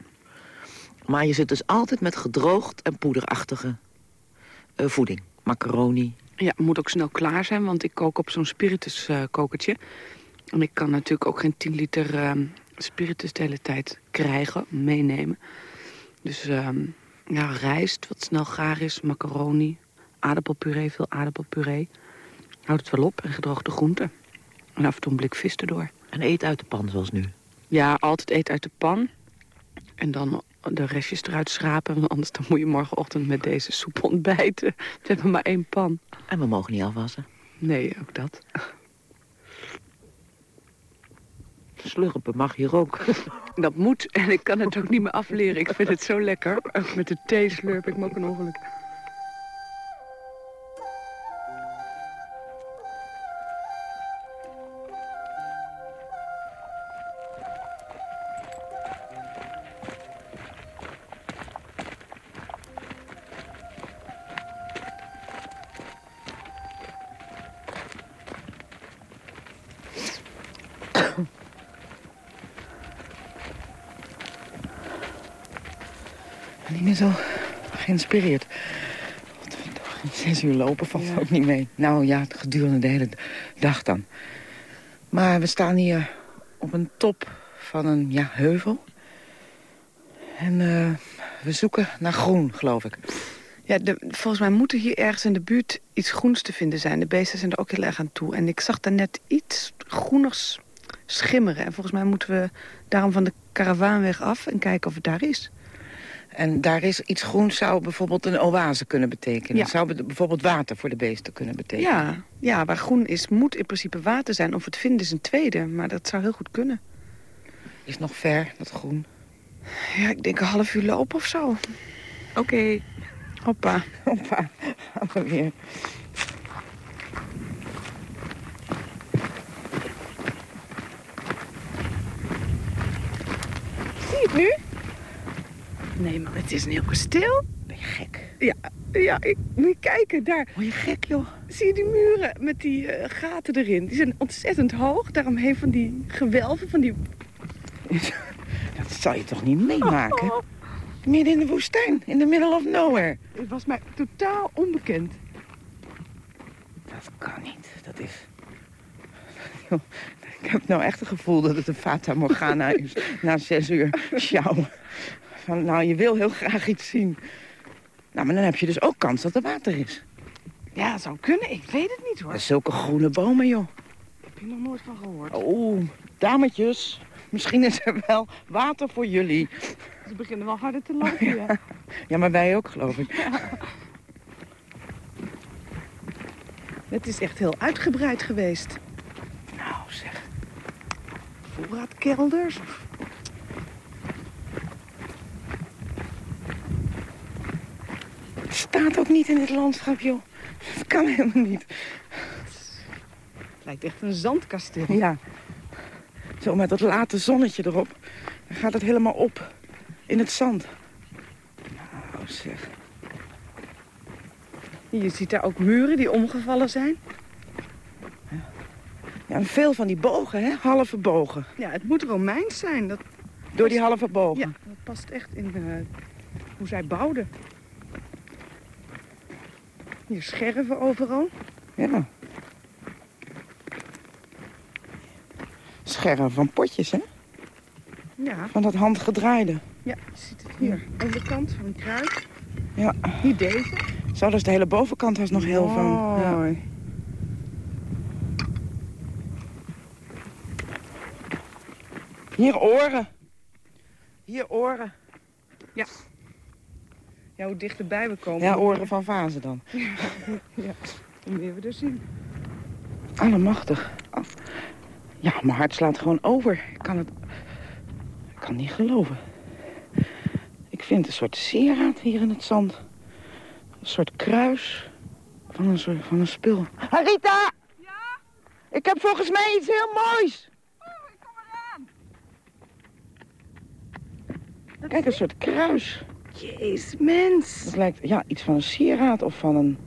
Speaker 4: Maar je zit dus altijd met gedroogd en poederachtige eh, voeding. Macaroni.
Speaker 6: Ja, het moet ook snel klaar zijn, want ik kook op zo'n spiritus eh. En ik kan natuurlijk ook geen 10 liter ehm, spiritus de hele tijd krijgen, meenemen. Dus ehm, Ja, rijst, wat snel gaar is, macaroni, aardappelpuree, veel aardappelpuree. Houd het wel op en gedroogde groenten. En af en toe een blik vis erdoor.
Speaker 7: En eet uit de pan zoals nu.
Speaker 6: Ja, altijd eet uit de pan. En dan de restjes eruit schrapen. Want anders dan moet je morgenochtend met deze soep ontbijten. We hebben maar één pan.
Speaker 7: En we mogen niet afwassen.
Speaker 6: Nee, ook dat.
Speaker 7: Slurpen mag hier ook. *laughs*
Speaker 6: Dat moet en ik kan het ook niet meer afleren. Ik vind het zo lekker. Met de thee slurp ik me ook een ongeluk.
Speaker 4: Geïnspireerd. Zes uur lopen valt ook niet mee. Nou ja, gedurende de hele dag dan. Maar we staan hier op een top van een ja, heuvel. En eh, we zoeken naar groen, geloof ik.
Speaker 6: Ja, de, volgens mij moet er hier ergens in de buurt iets groens te vinden zijn. De beesten zijn er ook heel erg aan toe. En ik zag daar net iets groenigs schimmeren. En volgens mij moeten we daarom van de karavaanweg af en kijken of het daar is.
Speaker 4: En daar is iets groens zou bijvoorbeeld een oase kunnen betekenen.
Speaker 6: Ja.
Speaker 4: Zou be- bijvoorbeeld water voor de beesten kunnen betekenen.
Speaker 6: Ja, ja, waar groen is, moet in principe water zijn. Of het vinden is een tweede, maar dat zou heel goed kunnen.
Speaker 4: Is nog ver, dat groen.
Speaker 6: Ja, ik denk een half uur lopen of zo.
Speaker 4: Oké.
Speaker 6: Hoppa.
Speaker 4: Hoppa, gaan we weer.
Speaker 6: Zie je het nu? Nee, maar het is een heel kasteel.
Speaker 4: Ben je gek?
Speaker 6: Ja, ja ik, moet je kijken, daar.
Speaker 4: Word je gek, joh?
Speaker 6: Zie je die muren met die eh, gaten erin? Die zijn ontzettend hoog. Daaromheen van die gewelven, van die... *laughs*
Speaker 4: Dat zou je toch niet meemaken?
Speaker 6: Oh,
Speaker 4: Midden in de woestijn, in the middle of nowhere.
Speaker 6: het was mij totaal onbekend.
Speaker 4: Dat kan niet. Dat is... Joh, *laughs* Ik heb nou echt het gevoel dat het een Fata Morgana is *laughs* na zes uur sjouwen. Van, nou, je wil heel *laughs* graag iets zien. Nou, maar dan heb je dus ook kans dat er water is.
Speaker 6: Ja, zou kunnen. Ik weet het niet hoor.
Speaker 4: Dat zulke groene bomen, joh.
Speaker 6: heb je nog nooit van gehoord.
Speaker 4: Oh, dametjes. Misschien is er wel water voor jullie.
Speaker 6: Ze beginnen wel harder te lopen, *laughs* ja.
Speaker 4: Ja, maar wij ook, geloof ik. *laughs*
Speaker 6: Het is echt heel uitgebreid geweest.
Speaker 4: Nou, zeg.
Speaker 6: Voorraadkelders.
Speaker 4: Staat ook niet in dit landschap, joh. Dat kan helemaal niet.
Speaker 6: Het lijkt echt een zandkasteel.
Speaker 4: Ja. Zo met dat late zonnetje erop. Dan gaat het helemaal op. In het zand. Nou, zeg.
Speaker 6: Je ziet daar ook muren die omgevallen zijn.
Speaker 4: Ja, en veel van die bogen, hè? Halve bogen.
Speaker 6: Ja, het moet Romeins zijn. Dat,
Speaker 4: Door die halve bogen.
Speaker 6: ja, dat past echt in eh, hoe zij bouwden. Hier scherven overal.
Speaker 4: Ja. Scherven van potjes, hè?
Speaker 6: Ja,
Speaker 4: Van dat handgedraaide.
Speaker 6: ja, je ziet het hier. Onderkant van een kruid.
Speaker 4: Ja.
Speaker 6: Hier deze.
Speaker 4: Zo, dus de hele bovenkant was nog heel van. Ja. Hier oren. Hier oren.
Speaker 6: Ja. Ja, hoe dichterbij we komen.
Speaker 4: Ja, oren van vazen dan. *laughs*
Speaker 6: Ja, hoe meer we er zien.
Speaker 4: Allemachtig. Ja, mijn hart slaat gewoon over. Ik kan het... Ik kan niet geloven. Ik vind een soort sieraad hier in het zand. Een soort kruis van een, soort, van een spul. Harita! Ja? Ik heb volgens mij iets heel moois. Oh, ik kom eraan. Kijk, een soort kruis.
Speaker 6: Jezus, mens.
Speaker 4: Het lijkt ja, iets van een sieraad of van een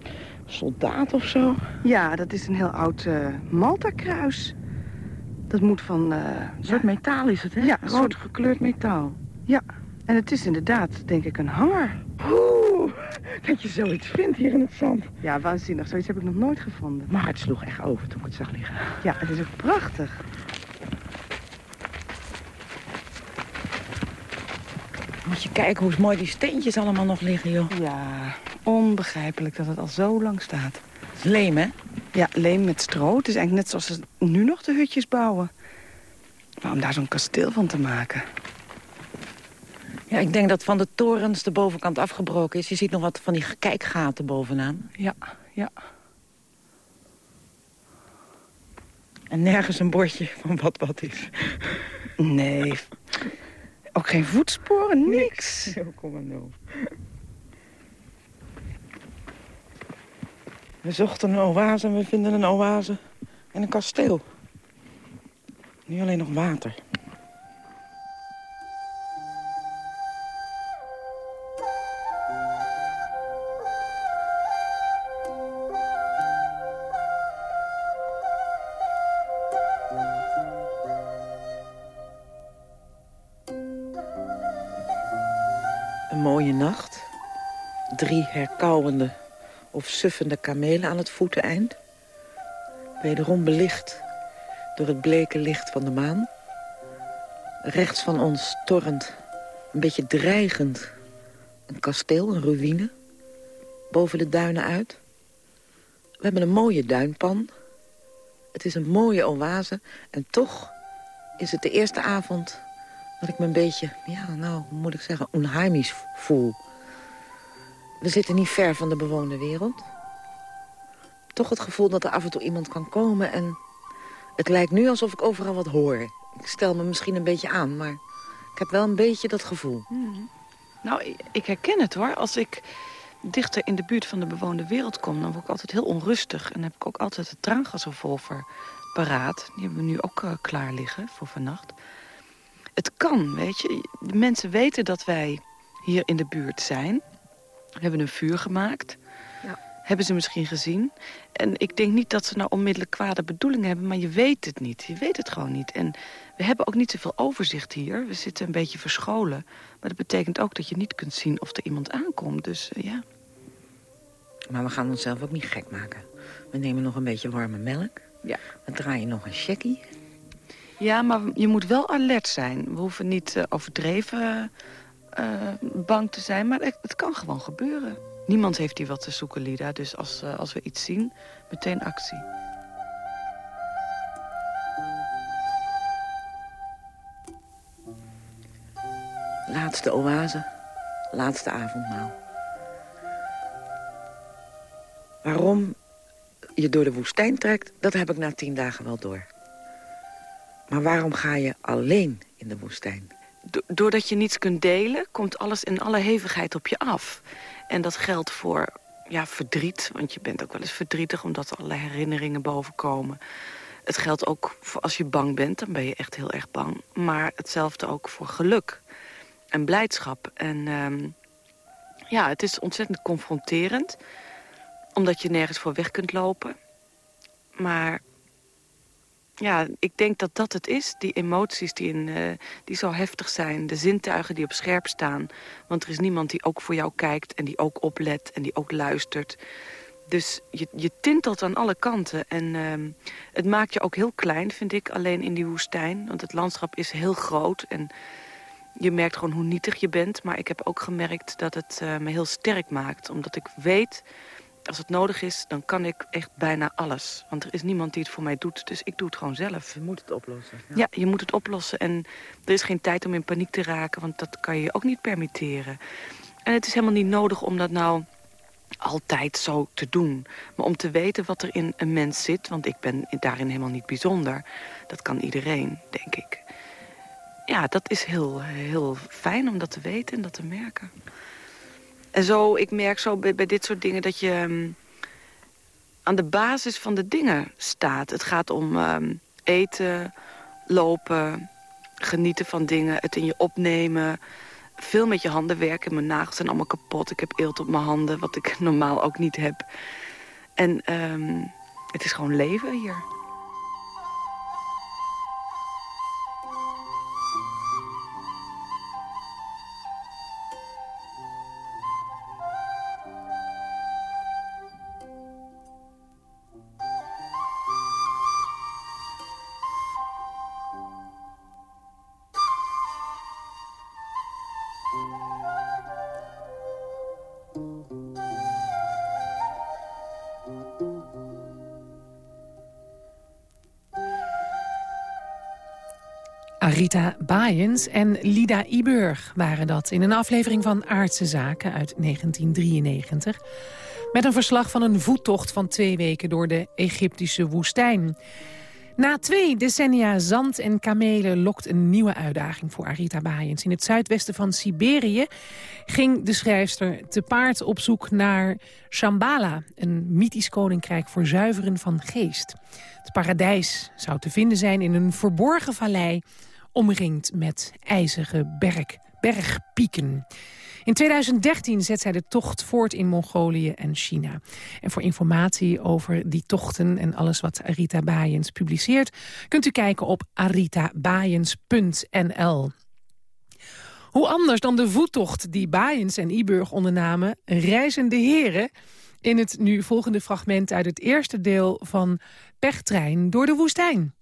Speaker 4: soldaat of zo.
Speaker 6: Ja, dat is een heel oud eh Malta-kruis. Dat moet van...
Speaker 4: Een soort metaal is het, hè?
Speaker 6: Ja, een
Speaker 4: rood
Speaker 6: soort-
Speaker 4: gekleurd metaal.
Speaker 6: Ja, en het is inderdaad, denk ik, een hanger.
Speaker 4: Oeh, dat je zoiets vindt hier in het zand.
Speaker 6: Ja, waanzinnig. Zoiets heb ik nog nooit gevonden.
Speaker 4: Mijn hart sloeg echt over toen ik het zag liggen.
Speaker 6: Ja, het is ook prachtig.
Speaker 4: Moet je kijken hoe mooi die steentjes allemaal nog liggen, joh.
Speaker 6: Ja, onbegrijpelijk dat het al zo lang staat.
Speaker 4: Leem, hè?
Speaker 6: Ja, leem met stro. Het is eigenlijk net zoals ze nu nog de hutjes bouwen. Maar om daar zo'n kasteel van te maken.
Speaker 4: Ja, ik denk dat van de torens de bovenkant afgebroken is. Je ziet nog wat van die kijkgaten bovenaan.
Speaker 6: Ja, ja.
Speaker 4: En nergens een bordje van wat wat is.
Speaker 6: Nee. Ook geen voetsporen, niks.
Speaker 4: Heel *laughs* kom maar nou. We zochten een oase en we vinden een oase en een kasteel. Nu alleen nog water. Drie herkauwende of suffende kamelen aan het voeteneind. Wederom belicht door het bleke licht van de maan. Rechts van ons torrent, een beetje dreigend, een kasteel, een ruïne. Boven de duinen uit. We hebben een mooie duinpan. Het is een mooie oase. En toch is het de eerste avond dat ik me een beetje, ja, nou, hoe moet ik zeggen, onheimisch voel. We zitten niet ver van de bewoonde wereld. Toch het gevoel dat er af en toe iemand kan komen en... Het lijkt nu alsof ik overal wat hoor. Ik stel me misschien een beetje aan, maar ik heb wel een beetje dat gevoel.
Speaker 6: Nou, ik- herken het hoor. Als ik dichter in de buurt van de bewoonde wereld kom... dan word ik altijd heel onrustig. En heb ik ook altijd het traangasrevolver paraat. Die hebben we nu ook eh, klaar liggen voor vannacht. Het kan, weet je. De mensen weten dat wij hier in de buurt zijn. Hebben een vuur gemaakt. Hebben ze misschien gezien. En ik denk niet dat ze nou onmiddellijk kwade bedoelingen hebben... maar je weet het niet. Je weet het gewoon niet. En we hebben ook niet zoveel overzicht hier. We zitten een beetje verscholen. Maar dat betekent ook dat je niet kunt zien of er iemand aankomt. Dus eh, ja.
Speaker 4: Maar we gaan onszelf ook niet gek maken. We nemen nog een beetje warme melk.
Speaker 6: Ja.
Speaker 4: We draaien nog een checkie.
Speaker 6: Ja, maar je moet wel alert zijn. We hoeven niet eh, overdreven eh, bang te zijn. Maar het, het kan gewoon gebeuren. Niemand heeft hier wat te zoeken, Lida. Dus als, eh, als we iets zien, meteen actie.
Speaker 4: Laatste oase, laatste avondmaal. Waarom je door de woestijn trekt, dat heb ik na tien dagen wel door. Maar waarom ga je alleen in de woestijn?
Speaker 6: Do- doordat je niets kunt delen, komt alles in alle hevigheid op je af. En dat geldt voor ja, verdriet, want je bent ook wel eens verdrietig... omdat allerlei herinneringen bovenkomen. Het geldt ook voor als je bang bent, dan ben je echt heel erg bang. Maar hetzelfde ook voor geluk en blijdschap. En ehm, ja, het is ontzettend confronterend... omdat je nergens voor weg kunt lopen. Maar ja, ik denk dat dat het is. Die emoties die, in, eh, die zo heftig zijn. De zintuigen die op scherp staan. Want er is niemand die ook voor jou kijkt en die ook oplet en die ook luistert. Dus je, je tintelt aan alle kanten. En ehm, het maakt je ook heel klein, vind ik, alleen in die woestijn. Want het landschap is heel groot en je merkt gewoon hoe nietig je bent. Maar ik heb ook gemerkt dat het eh, me heel sterk maakt. Omdat ik weet, als het nodig is, dan kan ik echt bijna alles. Want er is niemand die het voor mij doet, dus ik doe het gewoon zelf.
Speaker 4: Je moet het oplossen.
Speaker 6: Ja, je moet het oplossen. En er is geen tijd om in paniek te raken, want dat kan je je ook niet permitteren. En het is helemaal niet nodig om dat nou altijd zo te doen. Maar om te weten wat er in een mens zit, want ik ben daarin helemaal niet bijzonder. Dat kan iedereen, denk ik. Ja, dat is heel, heel fijn om dat te weten en dat te merken. En zo, ik merk zo bij, dit soort dingen dat je ehm, aan de basis van de dingen staat. Het gaat om ehm, eten, lopen, genieten van dingen, het in je opnemen. Veel met je handen werken. Mijn nagels zijn allemaal kapot. Ik heb eelt op mijn handen, wat ik *laughs* normaal ook niet heb. En ehm, het is gewoon leven hier.
Speaker 3: Arita Baaiens en Lida Iburg waren dat... in een aflevering van Aardse Zaken uit 1993... met een verslag van een voettocht van twee weken door de Egyptische woestijn. Na twee decennia zand en kamelen lokt een nieuwe uitdaging voor Arita Baaiens. In het zuidwesten van Siberië ging de schrijfster te paard op zoek naar Shambhala... een mythisch koninkrijk voor zuiveren van geest. Het paradijs zou te vinden zijn in een verborgen vallei... omringd met ijzige berg, bergpieken. In 2013 zet zij de tocht voort in Mongolië en China. En voor informatie over die tochten en alles wat Arita Baaiens publiceert... kunt u kijken op aritabaaiens.nl. Hoe anders dan de voettocht die Baaiens en Iburg ondernamen... reizen de heren in het nu volgende fragment uit het eerste deel van Pechttrein door de woestijn.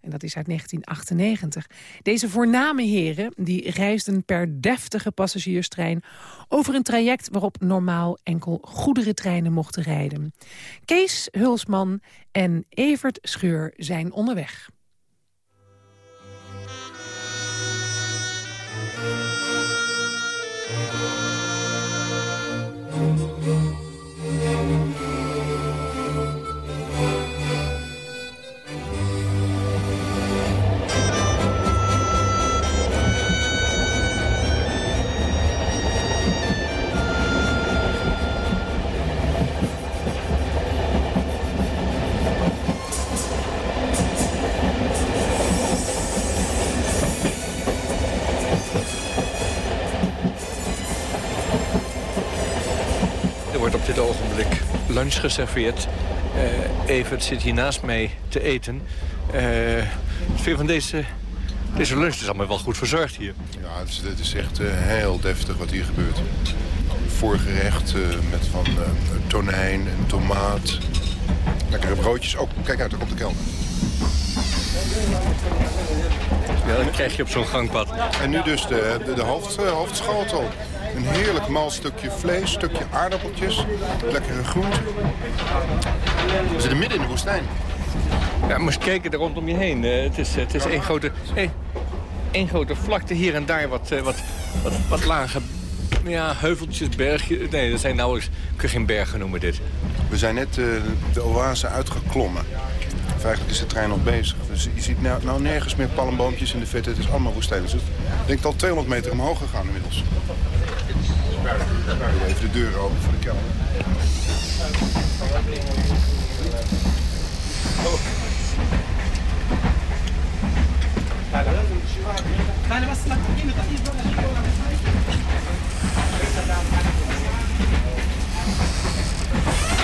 Speaker 3: En dat is uit 1998. Deze voorname heren die reisden per deftige passagierstrein... over een traject waarop normaal enkel goederentreinen mochten rijden. Kees Hulsman en Evert Scheur zijn onderweg.
Speaker 8: Lunch geserveerd. Uh, Evert zit hier naast mij te eten. Uh, veel van deze, deze lunch is allemaal wel goed verzorgd hier.
Speaker 9: Ja, het is, het is echt uh, heel deftig wat hier gebeurt. Voorgerecht met van tonijn en tomaat. Lekkere broodjes. Oh, kijk uit, daar komt de kelder.
Speaker 8: Ja, dat krijg je op zo'n gangpad.
Speaker 9: En nu dus de, de, de hoofd, hoofdschotel. Een heerlijk mal stukje vlees, stukje aardappeltjes, lekkere groenten. We zitten midden in de woestijn.
Speaker 8: Ja, moest kijken er rondom je heen. Uh, het is, het is één grote, één, één grote vlakte hier en daar wat, uh, wat, wat, wat lage ja, heuveltjes, bergjes. Nee, dat zijn nauwelijks, kun je geen bergen noemen dit.
Speaker 9: We zijn net uh, de oase uitgeklommen. Of eigenlijk is de trein nog bezig. Dus je ziet nou, nou nergens meer palmboompjes in de verte. Het is allemaal woestijn. Dus het ik denk al 200 meter omhoog gegaan inmiddels. Even de deur open voor de kelder.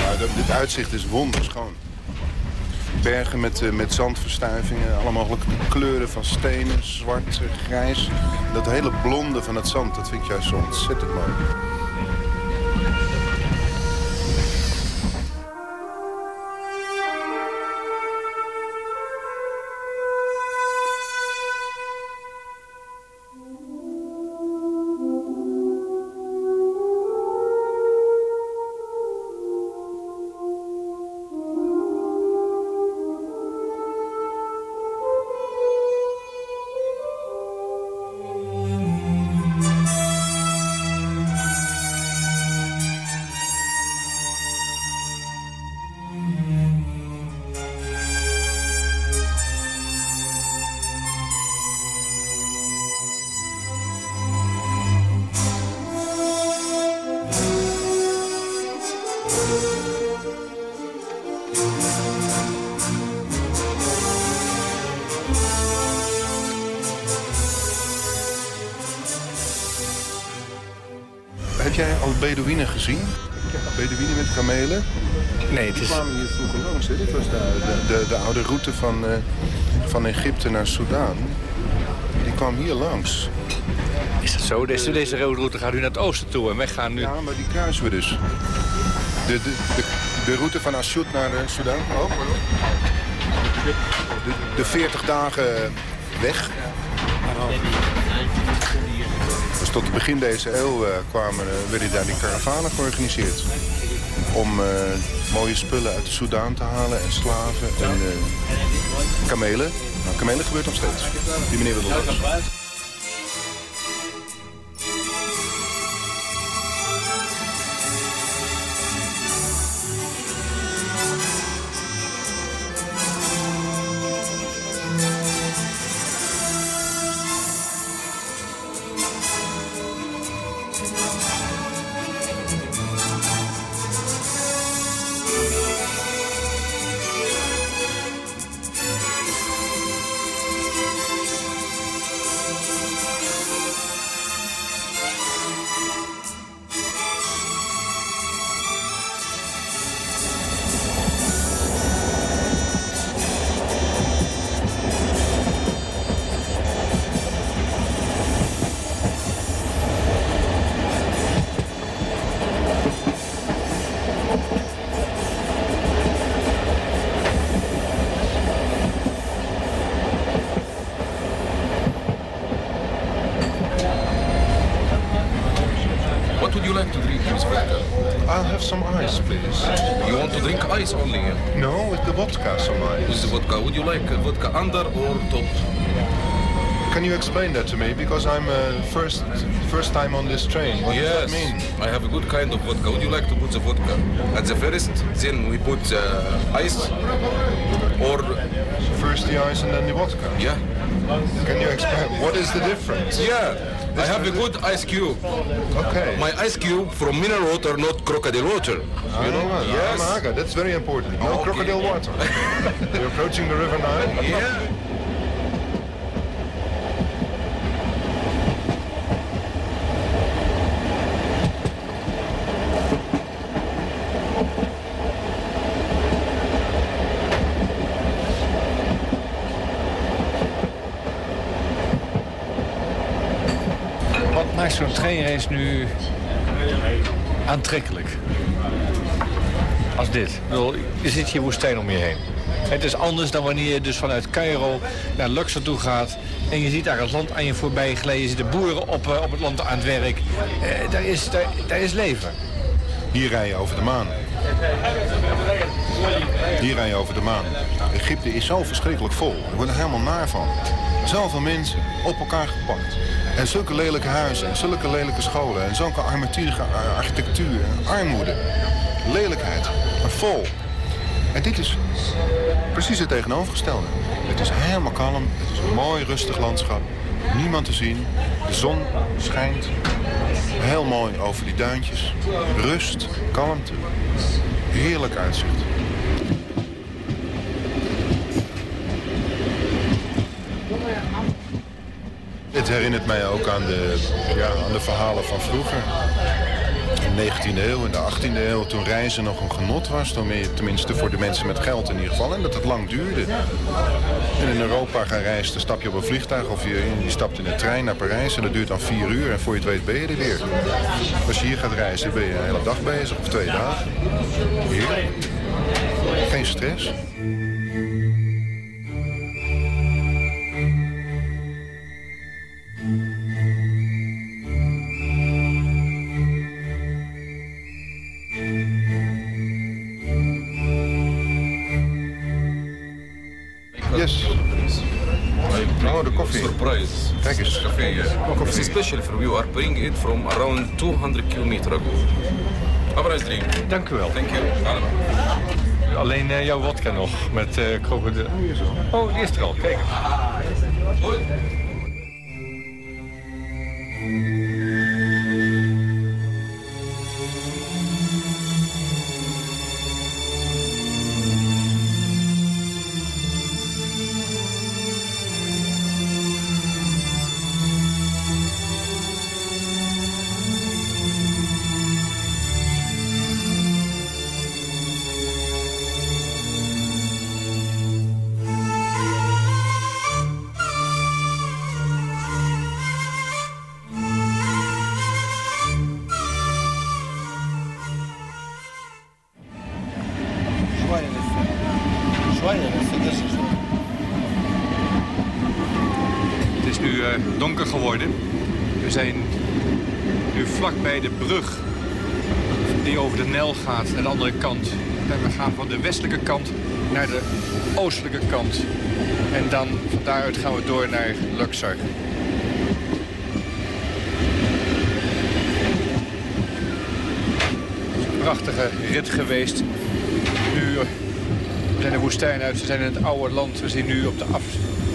Speaker 9: Nou, dit uitzicht is wonderschoon. Bergen met, uh, met zandverstuivingen, alle mogelijke kleuren van stenen, zwart, grijs. Dat hele blonde van het zand, dat vind ik juist zo ontzettend mooi. Bedouinen gezien? Bedouinen met kamelen?
Speaker 8: Nee, het is...
Speaker 9: Die kwamen hier vroeger langs. Hè? Dit was de, de, de, oude route van, uh, van Egypte naar Soudaan. Die kwam hier langs.
Speaker 8: Is dat zo? Deze, deze rode route gaat nu naar het oosten toe en wij gaan nu...
Speaker 9: Ja, maar die kruisen we dus. De, de, de, de route van Ashout naar uh, Soudaan. Oh, de, de 40 dagen weg. Het begin deze eeuw uh, kwamen, uh, werden daar die karavanen georganiseerd. Om uh, mooie spullen uit de Soudaan te halen en slaven en kamelen. Nou, kamelen gebeurt nog steeds. Die meneer wil er Because I'm uh, first first time on this train. What
Speaker 10: yes,
Speaker 9: does that mean?
Speaker 10: I have a good kind of vodka. Would you like to put the vodka at the first? Then we put uh, ice or
Speaker 9: First the ice and then the vodka.
Speaker 10: yeah,
Speaker 9: Can you explain what is the difference?
Speaker 10: yeah. I have a good ice cube.
Speaker 9: Okay.
Speaker 10: My ice cube from mineral water, not crocodile water. You know?
Speaker 9: Ah,
Speaker 10: Yes.
Speaker 9: Amaga, that's very important. No
Speaker 10: Okay.
Speaker 9: crocodile water. *laughs* You're approaching the river now.
Speaker 10: Yeah.
Speaker 8: Nu aantrekkelijk? Als dit. Ik je zit hier woestijn om je heen. Het is anders dan wanneer je dus vanuit Cairo naar Luxor toe gaat... en je ziet daar het land aan je voorbij glijden. Je ziet de boeren op, eh, op het land aan het werk. Eh, daar, is, daar, daar is leven.
Speaker 9: Hier rij je over de maan. Hier rij je over de maan. Egypte is zo verschrikkelijk vol. Er wordt helemaal naar van. Zoveel mensen op elkaar gepakt. En zulke lelijke huizen en zulke lelijke scholen. En zulke armetierige ar- architectuur. Armoede. Lelijkheid. Maar vol. En dit is precies het tegenovergestelde. Het is helemaal kalm. Het is een mooi rustig landschap. Niemand te zien. De zon schijnt. Heel mooi over die duintjes. Rust, kalmte. Heerlijk uitzicht. Het herinnert mij ook aan de, ja, aan de verhalen van vroeger. In de 19e eeuw, in de 18e eeuw, toen reizen nog een genot was. Tenminste voor de mensen met geld in ieder geval. En dat het lang duurde. En in Europa gaan reizen, dan stap je op een vliegtuig of je, stapt in een trein naar Parijs. En dat duurt dan vier uur en voor je het weet ben je er weer. Als je hier gaat reizen ben je een hele dag bezig of twee dagen. Heerlijk. Geen stress.
Speaker 10: You. Are bring it from around 200 kilometer ago. Have a nice drink.
Speaker 8: Dank u wel.
Speaker 10: Thank you.
Speaker 8: Alleen eh, jouw wodka nog met eh krokodil. Oh, die is er al. Kijk. We zijn nu vlak bij de brug die over de Nijl gaat naar de andere kant. En we gaan van de westelijke kant naar de oostelijke kant. En dan van daaruit gaan we door naar Luxor. Prachtige rit geweest. Nu we zijn de woestijn uit, we zijn in het oude land. We zien nu op de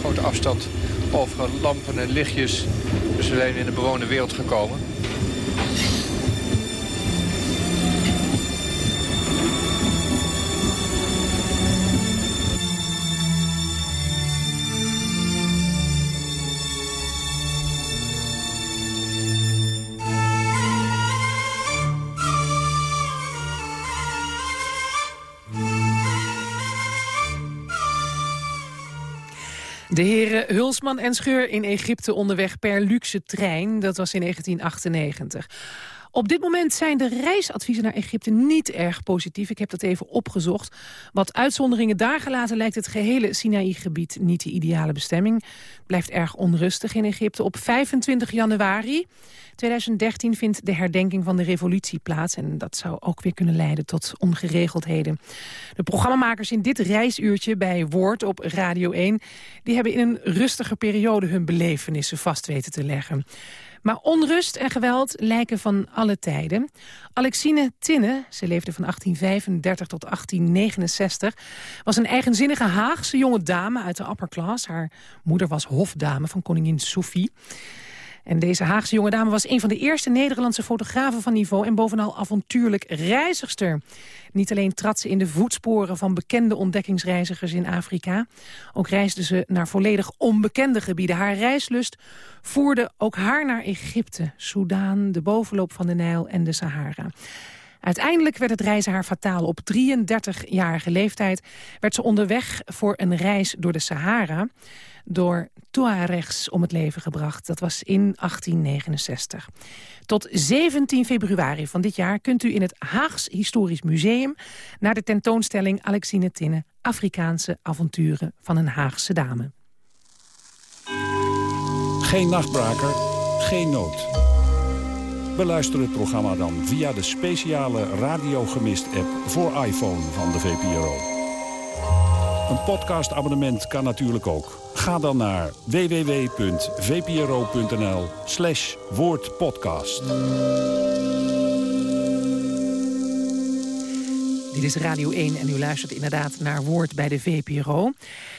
Speaker 8: grote afstand overal lampen en lichtjes. Dus we zijn in de bewoonde wereld gekomen.
Speaker 3: De heren Hulsman en Scheur in Egypte onderweg per luxe trein. Dat was in 1998. Op dit moment zijn de reisadviezen naar Egypte niet erg positief. Ik heb dat even opgezocht. Wat uitzonderingen daar gelaten lijkt het gehele Sinaï-gebied niet de ideale bestemming. Blijft erg onrustig in Egypte. Op 25 januari 2013 vindt de herdenking van de revolutie plaats. En dat zou ook weer kunnen leiden tot ongeregeldheden. De programmamakers in dit reisuurtje bij Woord op Radio 1... die hebben in een rustige periode hun belevenissen vast weten te leggen. Maar onrust en geweld lijken van alle tijden. Alexine Tinne, ze leefde van 1835 tot 1869... was een eigenzinnige Haagse jonge dame uit de upper class. Haar moeder was hofdame van koningin Sophie. En deze Haagse jonge dame was een van de eerste Nederlandse fotografen van niveau... en bovenal avontuurlijk reizigster. Niet alleen trad ze in de voetsporen van bekende ontdekkingsreizigers in Afrika. Ook reisde ze naar volledig onbekende gebieden. Haar reislust voerde ook haar naar Egypte, Soudaan, de bovenloop van de Nijl en de Sahara. Uiteindelijk werd het reizen haar fataal. Op 33-jarige leeftijd werd ze onderweg voor een reis door de Sahara door Tuaregs om het leven gebracht. Dat was in 1869. Tot 17 februari van dit jaar kunt u in het Haags Historisch Museum... naar de tentoonstelling Alexine Tinne... Afrikaanse avonturen van een Haagse dame.
Speaker 11: Geen nachtbraker, geen nood. Beluister het programma dan via de speciale Radio Gemist-app voor iPhone van de VPRO. Een podcastabonnement kan natuurlijk ook. Ga dan naar www.vpro.nl slash woordpodcast.
Speaker 3: Dit is Radio 1 en u luistert inderdaad naar Woord bij de VPRO.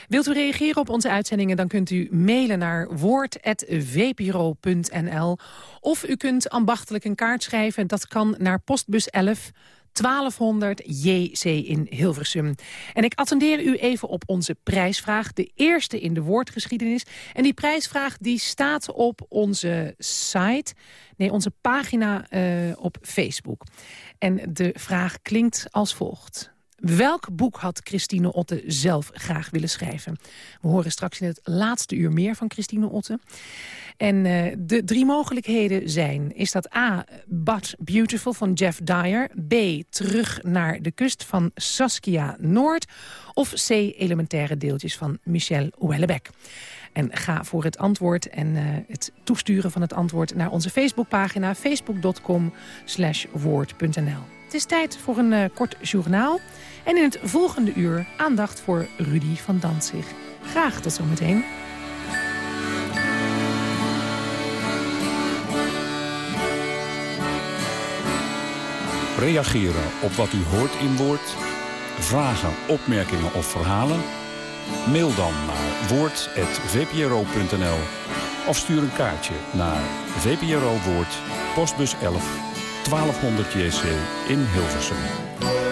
Speaker 3: Wilt u reageren op onze uitzendingen, dan kunt u mailen naar woord.vpro.nl. Of u kunt ambachtelijk een kaart schrijven. Dat kan naar postbus 11 1200 JC in Hilversum. En ik attendeer u even op onze prijsvraag. De eerste in de woordgeschiedenis. En die prijsvraag die staat op onze site. Nee, onze pagina uh, op Facebook. En de vraag klinkt als volgt. Welk boek had Christine Otte zelf graag willen schrijven? We horen straks in het laatste uur meer van Christine Otte. En uh, de drie mogelijkheden zijn... is dat A, But Beautiful van Jeff Dyer... B, Terug naar de kust van Saskia Noord... of C, Elementaire deeltjes van Michel Houellebecq. En ga voor het antwoord en uh, het toesturen van het antwoord... naar onze Facebookpagina facebook.com woord.nl. Het is tijd voor een uh, kort journaal... En in het volgende uur aandacht voor Rudy van Danzig. Graag tot zometeen.
Speaker 11: Reageren op wat u hoort in woord. Vragen, opmerkingen of verhalen. Mail dan naar woord.vpro.nl of stuur een kaartje naar VPRO Woord, postbus 11, 1200 JC in Hilversum.